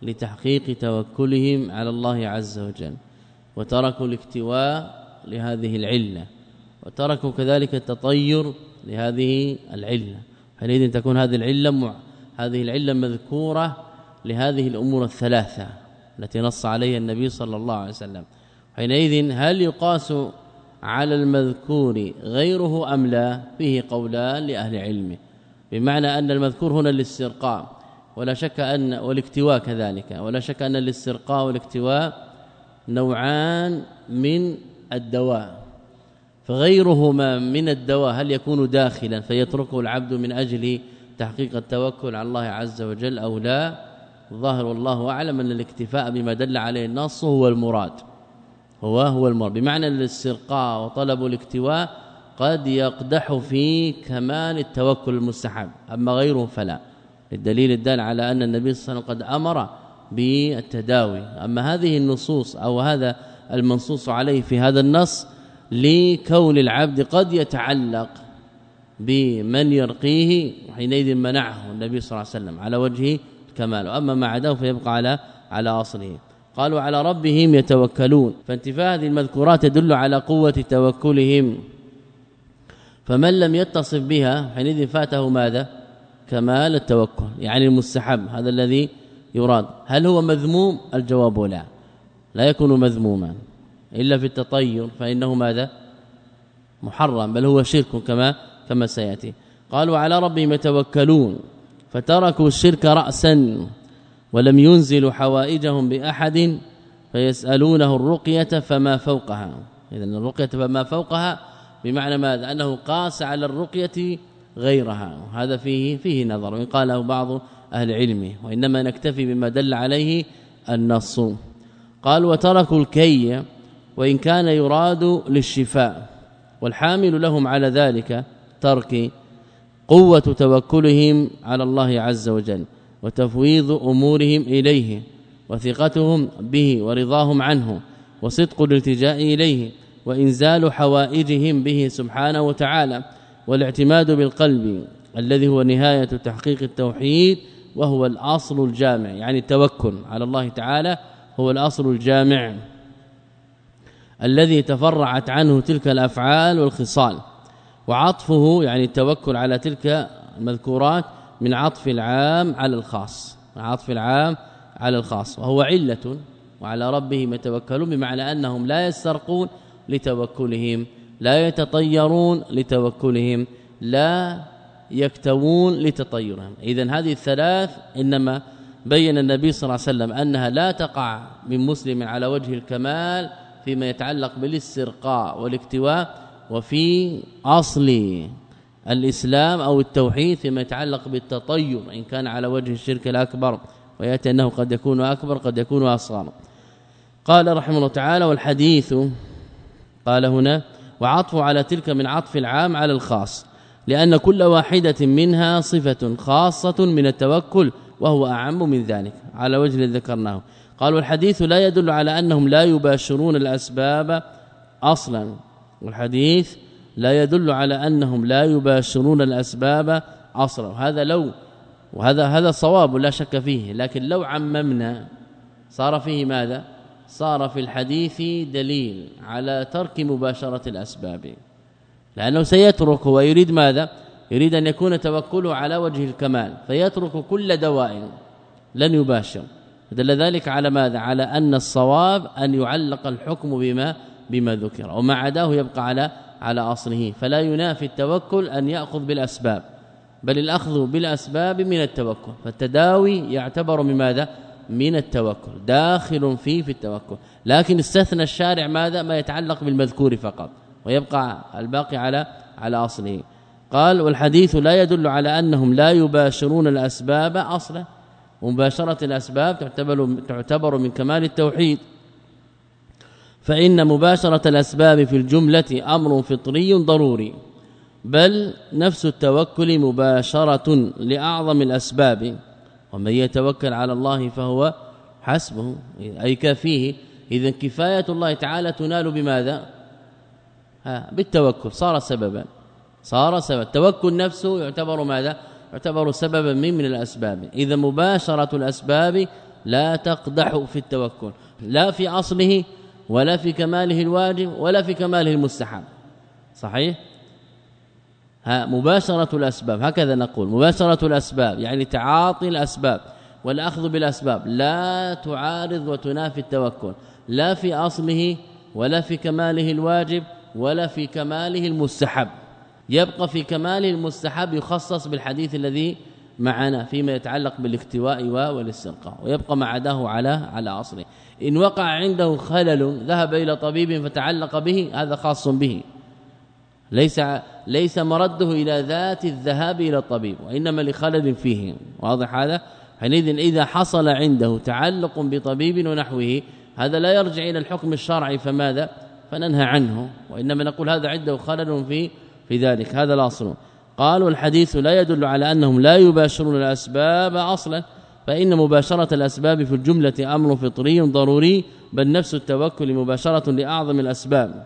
لتحقيق توكلهم على الله عز وجل وتركوا الاكتواء لهذه العلة وتركوا كذلك التطير لهذه العلة. حينئذ تكون هذه العلة هذه العلة مذكورة لهذه الأمور الثلاثة التي نص عليها النبي صلى الله عليه وسلم. حينئذ هل يقاس على المذكور غيره أم لا؟ فيه قولان لأهل علمه بمعنى أن المذكور هنا الاسترقاء ولا شك أن والاكتواء كذلك ولا شك أن الاسترقاء والاكتواء نوعان من الدواء. فغيرهما من الدواء هل يكون داخلا فيتركه العبد من أجل تحقيق التوكل على الله عز وجل أو لا؟ الظاهر والله أعلم أن الاكتفاء بما دل عليه النص هو المراد. هو هو المراد بمعنى الاسترقاء وطلب الاكتواء قد يقدح في كمال التوكل المستحب أما غيره فلا. الدليل الدال على أن النبي صلى الله عليه وسلم قد أمر بالتداوي. أما هذه النصوص أو هذا المنصوص عليه في هذا النص لكون العبد قد يتعلق بمن يرقيه حينئذ منعه النبي صلى الله عليه وسلم على وجه الكمال اما ما عداه فيبقى على على أصله. قالوا على ربهم يتوكلون. فانتفاء هذه المذكورات يدل على قوة توكلهم. فمن لم يتصف بها حينئذ فاته ماذا؟ كمال التوكل يعني المستحب هذا الذي يراد. هل هو مذموم؟ الجواب لا. لا يكون مذموما. إلا في التطير فإنه ماذا؟ محرم بل هو شرك كما كما سيأتي. قالوا على ربهم يتوكلون فتركوا الشرك رأسا. ولم ينزلوا حوائجهم بأحد فيسألونه الرقية فما فوقها. اذا الرقية فما فوقها بمعنى ماذا؟ أنه قاس على الرقية غيرها. وهذا فيه فيه نظر وإن قاله بعض أهل العلم. وإنما نكتفي بما دل عليه النص. قال وتركوا الكي وإن كان يراد للشفاء والحامل لهم على ذلك ترك قوة توكلهم على الله عز وجل. وتفويض أمورهم إليه وثقتهم به ورضاهم عنه وصدق الالتجاء إليه وإنزال حوائجهم به سبحانه وتعالى والاعتماد بالقلب الذي هو نهاية تحقيق التوحيد وهو الأصل الجامع يعني التوكل على الله تعالى هو الأصل الجامع الذي تفرعت عنه تلك الأفعال والخصال وعطفه يعني التوكل على تلك المذكورات من عطف العام على الخاص عطف العام على الخاص. وهو علة وعلى ربهم يتوكلون بمعنى أنهم لا يسترقون لتوكلهم لا يتطيرون لتوكلهم لا يكتوون لتطيرهم. اذا هذه الثلاث إنما بين النبي صلى الله عليه وسلم أنها لا تقع من مسلم على وجه الكمال فيما يتعلق بالاسترقاء والاكتواء وفي أصل الإسلام أو التوحيد فيما يتعلق بالتطير إن كان على وجه الشرك الأكبر ويأتي أنه قد يكون أكبر قد يكون أصغر. قال رحمه الله تعالى والحديث قال هنا وعطف على تلك من عطف العام على الخاص لأن كل واحدة منها صفة خاصة من التوكل وهو أعم من ذلك على وجه الذي ذكرناه. قالوا الحديث لا يدل على أنهم لا يباشرون الأسباب أصلا. والحديث لا يدل على أنهم لا يباشرون الأسباب أصلا. هذا لو وهذا هذا صواب لا شك فيه لكن لو عممنا صار فيه ماذا؟ صار في الحديث دليل على ترك مباشرة الأسباب لأنه سيترك ويريد ماذا؟ يريد أن يكون توكله على وجه الكمال فيترك كل دواء لن يباشر. دل ذلك على ماذا؟ على أن الصواب أن يعلق الحكم بما بما ذكر وما عداه يبقى على على أصله فلا ينافي التوكل أن يأخذ بالأسباب بل الأخذ بالأسباب من التوكل فالتداوي يعتبر من ماذا من التوكل داخل فيه في التوكل لكن استثنى الشارع ماذا؟ ما يتعلق بالمذكور فقط ويبقى الباقي على على أصله. قال والحديث لا يدل على أنهم لا يباشرون الأسباب أصلا ومباشره الأسباب تعتبر تعتبر من كمال التوحيد. فإن مباشرة الأسباب في الجملة أمر فطري ضروري بل نفس التوكل مباشرة لأعظم الأسباب ومن يتوكل على الله فهو حسبه أي كافيه. إذا كفاية الله تعالى تنال بماذا؟ ها بالتوكل. صار سببا. صار سبب التوكل نفسه يعتبر ماذا؟ يعتبر سببا من من الأسباب. إذا مباشرة الأسباب لا تقدح في التوكل لا في أصله ولا في كماله الواجب ولا في كماله المستحب. صحيح؟ ها مباشرة الأسباب هكذا نقول مباشرة الأسباب يعني تعاطي الأسباب والأخذ بالأسباب. لا تعارض وتنافي التوكل لا في أصله ولا في كماله الواجب ولا في كماله المستحب. يبقى في كماله المستحب يخصص بالحديث الذي معنا فيما يتعلق بالاكتواء والاسترقاء ويبقى ما عداه على على أصله. إن وقع عنده خلل ذهب إلى طبيب فتعلق به هذا خاص به. ليس ليس مرده إلى ذات الذهاب إلى الطبيب وإنما لخلل فيه. واضح هذا؟ حينئذ إذا حصل عنده تعلق بطبيب ونحوه هذا لا يرجع إلى الحكم الشرعي فماذا؟ فننهى عنه وإنما نقول هذا عنده خلل في في ذلك. هذا الأصل. قال والحديث لا يدل على أنهم لا يباشرون الأسباب أصلا. فإن مباشرة الأسباب في الجملة أمر فطري ضروري بل نفس التوكل مباشرة لأعظم الأسباب.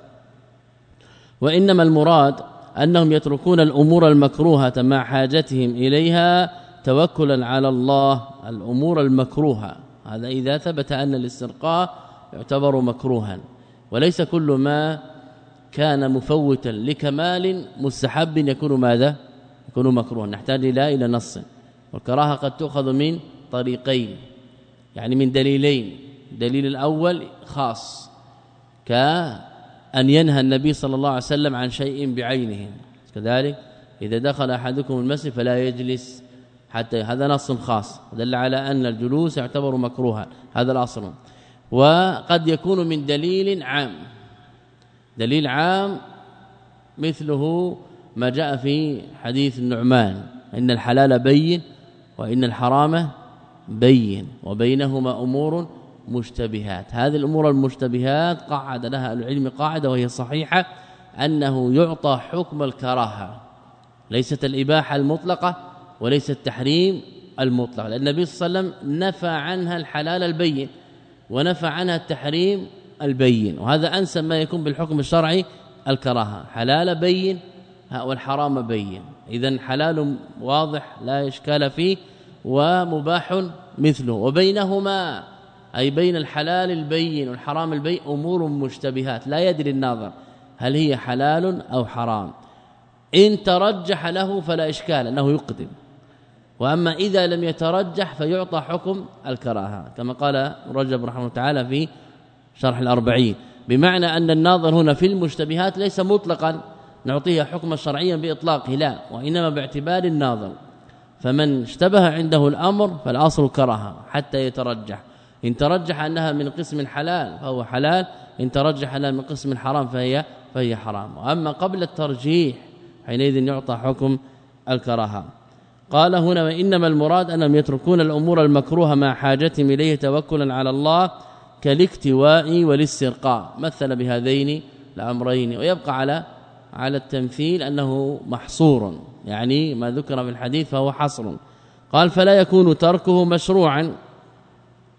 وإنما المراد أنهم يتركون الأمور المكروهة مع حاجتهم إليها توكلا على الله الأمور المكروهة. هذا إذا ثبت أن الاسترقاء يعتبر مكروها. وليس كل ما كان مفوتا لكمال مستحب يكون ماذا؟ يكون مكروها. نحتاج إلى إلى نص. والكراهة قد تؤخذ من طريقين يعني من دليلين. دليل الأول خاص كأن ينهى النبي صلى الله عليه وسلم عن شيء بعينه كذلك إذا دخل أحدكم المسجد فلا يجلس حتى هذا نص خاص. دل على أن الجلوس يعتبر مكروها هذا الأصل. وقد يكون من دليل عام. دليل عام مثله ما جاء في حديث النعمان إن الحلال بين وإن الحرام بين وبينهما أمور مشتبهات. هذه الأمور المشتبهات قعد لها العلم قاعدة وهي صحيحة أنه يعطى حكم الكراهة ليست الإباحة المطلقة وليس التحريم المطلق لأن النبي صلى الله عليه وسلم نفى عنها الحلال البين ونفى عنها التحريم البين وهذا أنسب ما يكون بالحكم الشرعي الكراهة. حلال بين والحرام بين اذا حلال واضح لا إشكال فيه ومباح مثله. وبينهما أي بين الحلال البين والحرام البين أمور مشتبهات. لا يدري الناظر هل هي حلال أو حرام. إن ترجح له فلا إشكال أنه يقدم. وأما إذا لم يترجح فيعطى حكم الكراهة كما قال رجب رحمه الله تعالى في شرح الأربعين. بمعنى أن الناظر هنا في المشتبهات ليس مطلقا نعطيها حكما شرعيا بإطلاقه لا وإنما باعتبار الناظر. فمن اشتبه عنده الأمر فالأصل كراهه حتى يترجح. إن ترجح أنها من قسم الحلال فهو حلال إن ترجح أنها من قسم الحرام فهي فهي حرام. وأما قبل الترجيح حينئذ يعطى حكم الكراهة. قال هنا وإنما المراد أنهم يتركون الأمور المكروهة مع حاجتهم إليه توكلا على الله كالاكتواء والاسترقاء. مثل بهذين الأمرين. ويبقى على على التمثيل أنه محصور. يعني ما ذكر في الحديث فهو حصر. قال فلا يكون تركه مشروعا.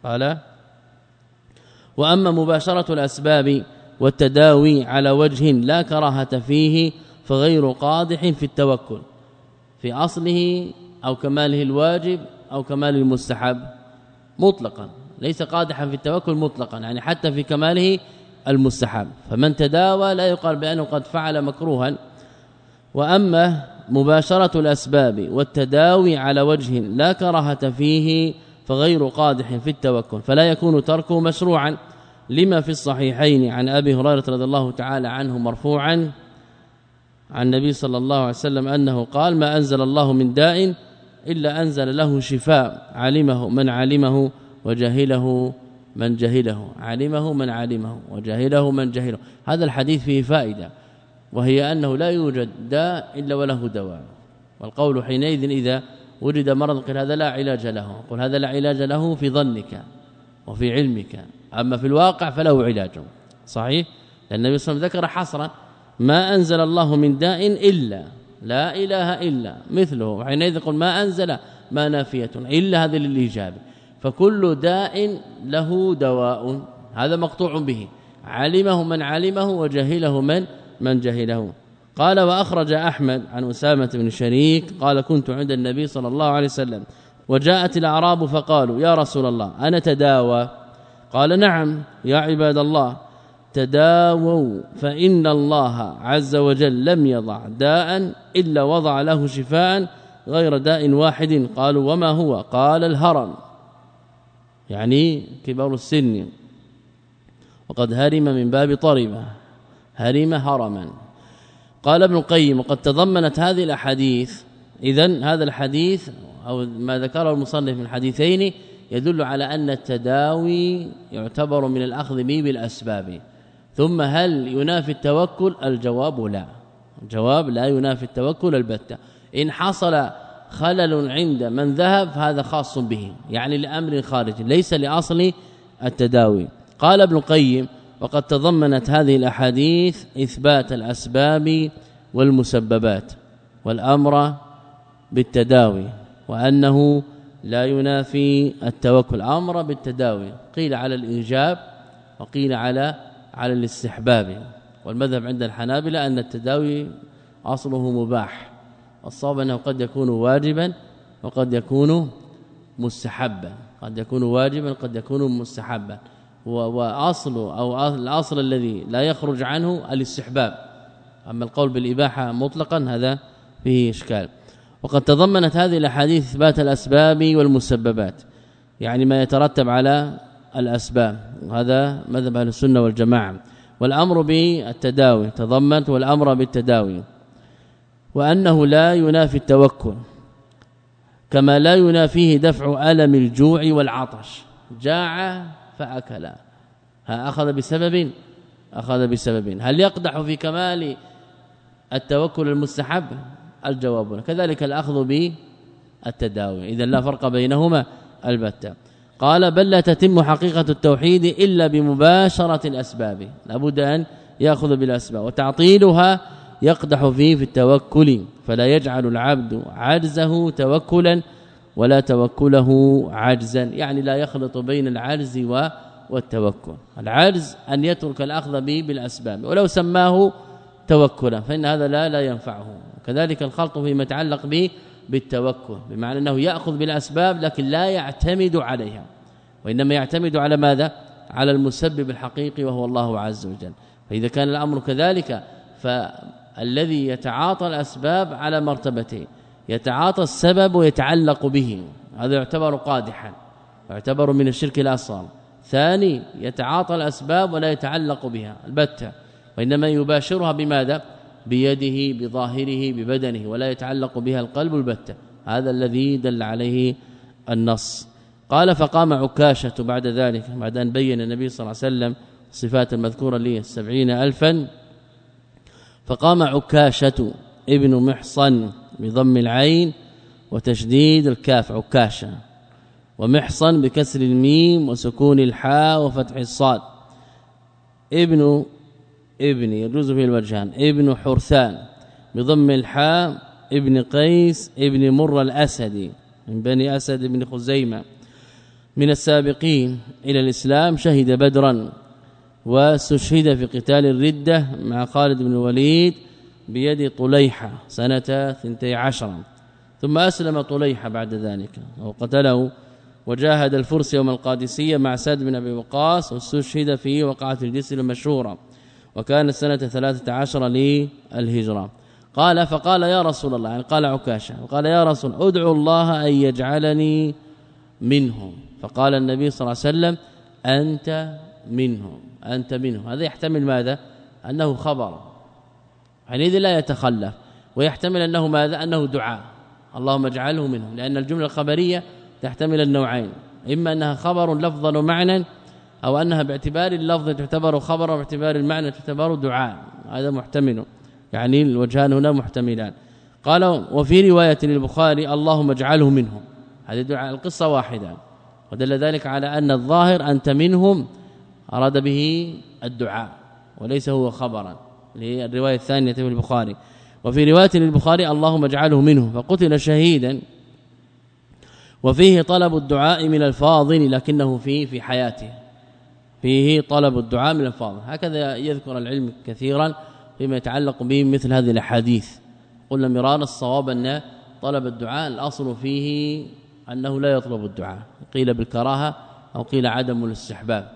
قال وأما مباشرة الأسباب والتداوي على وجه لا كراهة فيه فغير قادح في التوكل في أصله أو كماله الواجب أو كمال المستحب مطلقا. ليس قادحا في التوكل مطلقا يعني حتى في كماله المستحب. فمن تداوى لا يقال بأنه قد فعل مكروها. وأما مباشرة الأسباب والتداوي على وجه لا كراهة فيه فغير قادح في التوكل فلا يكون تركه مشروعا. لما في الصحيحين عن أبي هريرة رضي الله تعالى عنه مرفوعا عن النبي صلى الله عليه وسلم أنه قال ما أنزل الله من داء إلا أنزل له شفاء علمه من علمه وجهله من جهله علمه من علمه وجهله من جهله. هذا الحديث فيه فائدة. وهي أنه لا يوجد داء إلا وله دواء والقول حينئذ إذا وجد مرض قل هذا لا علاج له قل هذا لا علاج له في ظنك وفي علمك. أما في الواقع فله علاج. صحيح؟ لأن النبي صلى الله عليه وسلم ذكر حصرا ما أنزل الله من داء إلا لا إله إلا مثله. وحينئذ يقول ما أنزل ما نافية إلا هذا للإجابة فكل داء له دواء. هذا مقطوع به. علمه من علمه وجهله من من جهله. قال وأخرج أحمد عن أسامة بن شريك قال كنت عند النبي صلى الله عليه وسلم وجاءت الأعراب فقالوا يا رسول الله أنا تداوى؟ قال نعم يا عباد الله تداووا فإن الله عز وجل لم يضع داء إلا وضع له شفاء غير داء واحد. قالوا وما هو؟ قال الهرم. يعني كبار السن. وقد هرم من باب طرمه هرم هرما. قال ابن القيم وقد تضمنت هذه الأحاديث اذا هذا الحديث أو ما ذكره المصنف من الحديثين يدل على أن التداوي يعتبر من الأخذ به بالأسباب. ثم هل ينافي التوكل؟ الجواب لا. الجواب لا ينافي التوكل البتة. إن حصل خلل عند من ذهب هذا خاص به يعني لأمر خارجي ليس لأصل التداوي. قال ابن القيم وقد تضمنت هذه الأحاديث إثبات الأسباب والمسببات والأمر بالتداوي وأنه لا ينافي التوكل. أمر بالتداوي قيل على الايجاب وقيل على على الاستحباب. والمذهب عند الحنابلة أن التداوي أصله مباح والصواب أنه قد يكون واجبا وقد يكون مستحبا. قد يكون واجبا قد يكون مستحبا. وأصل أو الأصل الذي لا يخرج عنه الاستحباب. أما القول بالإباحة مطلقا هذا فيه إشكال. وقد تضمنت هذه الأحاديث إثبات الأسباب والمسببات يعني ما يترتب على الأسباب. وهذا مذهب أهل السنة والجماعة. والأمر بالتداوي تضمنت والأمر بالتداوي. وأنه لا ينافي التوكل كما لا ينافيه دفع ألم الجوع والعطش. جاع فأكل. ها أخذ بسبب؟ أخذ بسبب. هل يقدح في كمال التوكل المستحب؟ الجواب كذلك الأخذ بالتداوي. اذا لا فرق بينهما البتة. قال بل لا تتم حقيقة التوحيد إلا بمباشرة الأسباب. لابد أن يأخذ بالأسباب. وتعطيلها يقدح فيه في التوكل. فلا يجعل العبد عجزه توكلا ولا توكله عجزا. يعني لا يخلط بين العجز والتوكل. العجز أن يترك الأخذ به بالأسباب. ولو سماه توكلا فإن هذا لا لا ينفعه. كذلك الخلط فيما يتعلق به بالتوكل بمعنى أنه يأخذ بالأسباب لكن لا يعتمد عليها. وإنما يعتمد على ماذا؟ على المسبب الحقيقي وهو الله عز وجل. فإذا كان الأمر كذلك فالذي يتعاطى الأسباب على مرتبتين يتعاطى السبب ويتعلق به. هذا يعتبر قادحا يعتبر من الشرك الأصغر. ثاني يتعاطى الأسباب ولا يتعلق بها البتة. وإنما يباشرها بماذا؟ بيده بظاهره ببدنه ولا يتعلق بها القلب البتة هذا الذي دل عليه النص. قال فقام عكاشة بعد ذلك بعد أن بين النبي صلى الله عليه وسلم صفات المذكورة لي السبعين ألفا فقام عكاشة ابن محصن بضم العين وتشديد الكاف عكاشة ومحصن بكسر الميم وسكون الحاء وفتح الصاد. ابن ابن يجوز فيه الوجهان. ابن حرثان بضم الحاء. ابن قيس ابن مر الاسدي من بني أسد بن خزيمة. من السابقين إلى الإسلام شهد بدرا. واستشهد في قتال الردة مع خالد بن الوليد بيد طليحة سنة 12 ثم أسلم طليحة بعد ذلك. وقتله وجاهد الفرس يوم القادسية مع سعد بن أبي وقاص واستشهد في وقعة الجسر المشهورة. وكان سنة 13 للهجرة. قال فقال يا رسول الله يعني قال عكاشة وقال يا رسول أدعو الله أن يجعلني منهم. فقال النبي صلى الله عليه وسلم أنت منهم أنت منهم. هذا يحتمل ماذا؟ أنه خبر. حينئذ لا يتخلف ويحتمل أنه ماذا؟ أنه دعاء. اللهم اجعله منهم لأن الجملة الخبرية تحتمل النوعين. إما أنها خبر لفظا ومعنى أو أنها باعتبار اللفظ تعتبر خبرا باعتبار المعنى تعتبر دعاء. هذا محتمل. يعني الوجهان هنا محتملان. قال وفي رواية للبخاري اللهم اجعله منهم. هذه دعاء القصة واحدة. ودل ذلك على أن الظاهر أنت منهم أراد به الدعاء وليس هو خبرا. للرواية الثانية في البخاري. وفي رواية للبخاري اللهم اجعله منه. فقتل شهيدا. وفيه طلب الدعاء من الفاضل لكنه فيه في حياته. فيه طلب الدعاء من الفاضل. هكذا يذكر العلم كثيرا فيما يتعلق به مثل هذه الأحاديث. قلنا مرارا الصواب أن طلب الدعاء الأصل فيه أنه لا يطلب الدعاء. قيل بالكراهة أو قيل عدم الاستحباب.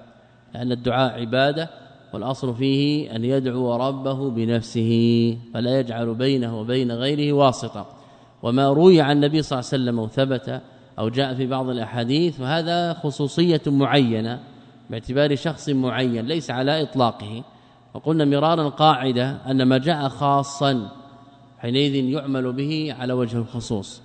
لأن الدعاء عبادة والأصل فيه أن يدعو ربه بنفسه فلا يجعل بينه وبين غيره واسطة. وما روي عن النبي صلى الله عليه وسلم وثبت أو جاء في بعض الأحاديث فهذا خصوصية معينة باعتبار شخص معين ليس على إطلاقه. وقلنا مرارا قاعدة أن ما جاء خاصا حينئذ يعمل به على وجه الخصوص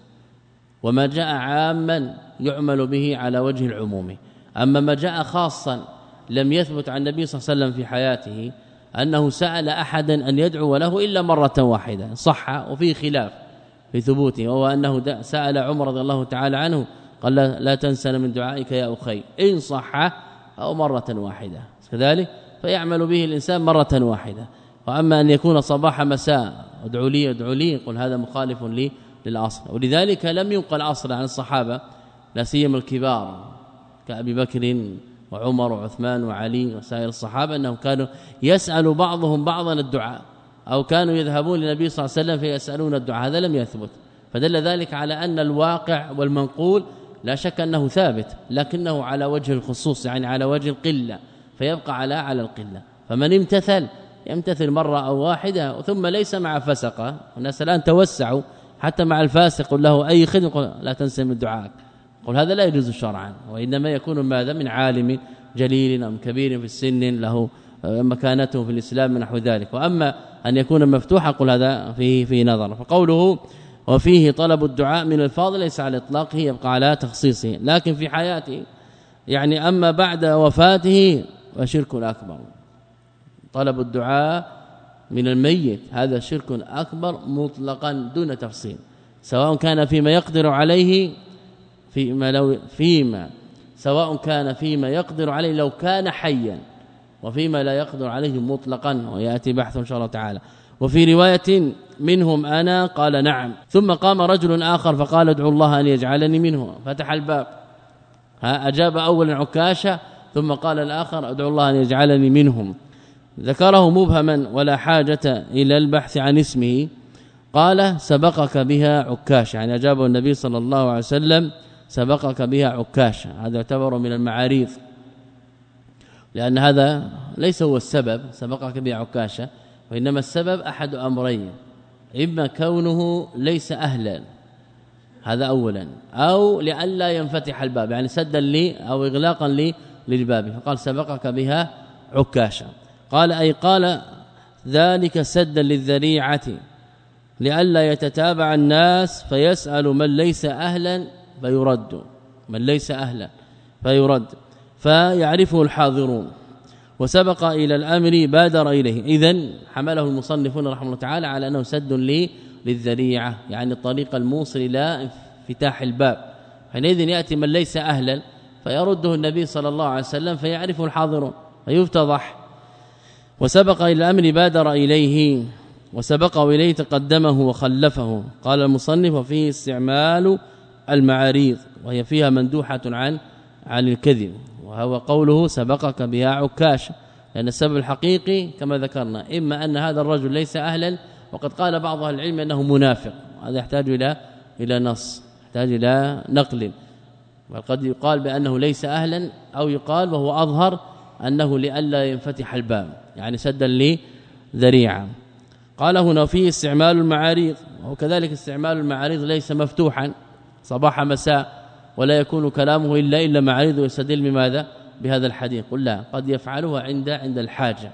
وما جاء عاما يعمل به على وجه العموم. أما ما جاء خاصا لم يثبت عن النبي صلى الله عليه وسلم في حياته أنه سأل أحدا أن يدعو له إلا مرة واحدة صح وفي خلاف في ثبوته وهو أنه سأل عمر رضي الله تعالى عنه قال لا تنسن من دعائك يا أخي إن صح أو مرة واحدة. كذلك فيعمل به الإنسان مرة واحدة. وأما أن يكون صباح مساء ادعو لي ادعو لي قل هذا مخالف لي للاصل ولذلك لم ينقل أصلا عن الصحابة لا سيما الكبار كأبي بكر وعمر وعثمان وعلي وسائر الصحابة أنهم كانوا يسال بعضهم بعضا الدعاء أو كانوا يذهبون للنبي صلى الله عليه وسلم فيسألون الدعاء. هذا لم يثبت. فدل ذلك على أن الواقع والمنقول لا شك أنه ثابت لكنه على وجه الخصوص يعني على وجه القلة فيبقى على على القلة. فمن امتثل يمتثل مرة أو واحدة ثم ليس مع فسقة. الناس الآن توسعوا حتى مع الفاسق له أي خدمة لا تنسى من دعائك. قل هذا لا يجوز شرعا وإنما يكون ماذا؟ من عالم جليل أم كبير في السن له مكانته في الإسلام نحو ذلك. وأما أن يكون مفتوحا قل هذا فيه في نظر. فقوله وفيه طلب الدعاء من الفاضل ليس على إطلاقه يبقى على تخصيصه. لكن في حياته يعني أما بعد وفاته فشرك أكبر. طلب الدعاء من الميت هذا شرك أكبر مطلقا دون تفصيل سواء كان فيما يقدر عليه فيما لو فيما سواء كان فيما يقدر عليه لو كان حيا وفيما لا يقدر عليه مطلقا ويأتي بحث إن شاء الله تعالى. وفي رواية منهم أنا قال نعم. ثم قام رجل آخر فقال ادعو الله أن يجعلني منه. فتح الباب. ها أجاب اولا عكاشة ثم قال الآخر ادعو الله أن يجعلني منهم. ذكره مبهما ولا حاجة إلى البحث عن اسمه. قال سبقك بها عكاش يعني أجابه النبي صلى الله عليه وسلم سبقك بها عكاش هذا يعتبر من المعاريض. لأن هذا ليس هو السبب سبقك بها عكاشه وإنما السبب أحد أمرين إما كونه ليس أهلا هذا اولا أو لئلا ينفتح الباب يعني سدا لي أو اغلاقا لي للباب فقال سبقك بها عكاشا قال أي قال ذلك سدا للذريعة لئلا يتتابع الناس فيسأل من ليس أهلا فيرد. من ليس أهلا فيرد. فيعرفه الحاضرون. وسبق إلى الأمر بادر إليه. اذا حمله المصنفون رحمه الله تعالى على أنه سد للذريعة. يعني الطريق الموصل إلى انفتاح الباب. حينئذ يأتي من ليس أهلا فيرده النبي صلى الله عليه وسلم فيعرفه الحاضرون. فيفتضح. وسبق إلى الأمر بادر إليه. وسبقه إليه تقدمه وخلفه. قال المصنف وفيه استعمال المعاريض وهي فيها مندوحة عن عن الكذب. وهو قوله سبقك بها عكاش لأن السبب الحقيقي كما ذكرنا إما أن هذا الرجل ليس أهلا وقد قال بعض أهل العلم أنه منافق. هذا يحتاج إلى إلى نص يحتاج إلى نقل. بل قد يقال بأنه ليس أهلا أو يقال وهو أظهر أنه لئلا ينفتح الباب يعني سدا لي ذريعه قال هنا فيه استعمال المعاريض وكذلك استعمال المعاريض ليس مفتوحا. صباح مساء ولا يكون كلامه إلا إلا معارض ويستدل بماذا؟ بهذا الحديث. قل لا قد يفعلها عند عند الحاجة.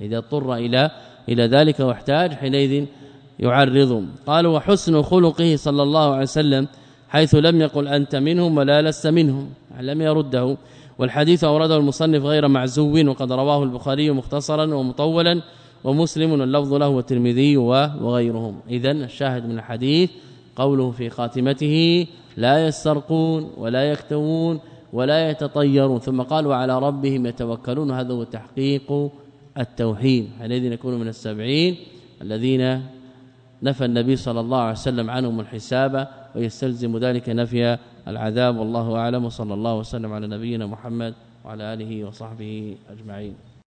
إذا اضطر إلى إلى ذلك واحتاج حينئذ يعرض. قال وحسن خلقه صلى الله عليه وسلم حيث لم يقل أنت منهم ولا لست منهم لم يرده. والحديث أورده المصنف غير معزو وقد رواه البخاري مختصرا ومطولا ومسلم اللفظ له والترمذي وغيرهم. اذا الشاهد من الحديث قوله في خاتمته لا يسترقون ولا يكتوون ولا يتطيرون ثم قال وعلى ربهم يتوكلون. هذا هو تحقيق التوحيد. الذين يكونوا من السبعين الذين نفى النبي صلى الله عليه وسلم عنهم الحساب ويستلزم ذلك نفي العذاب. والله أعلم. وصلى الله وسلم على نبينا محمد وعلى آله وصحبه أجمعين.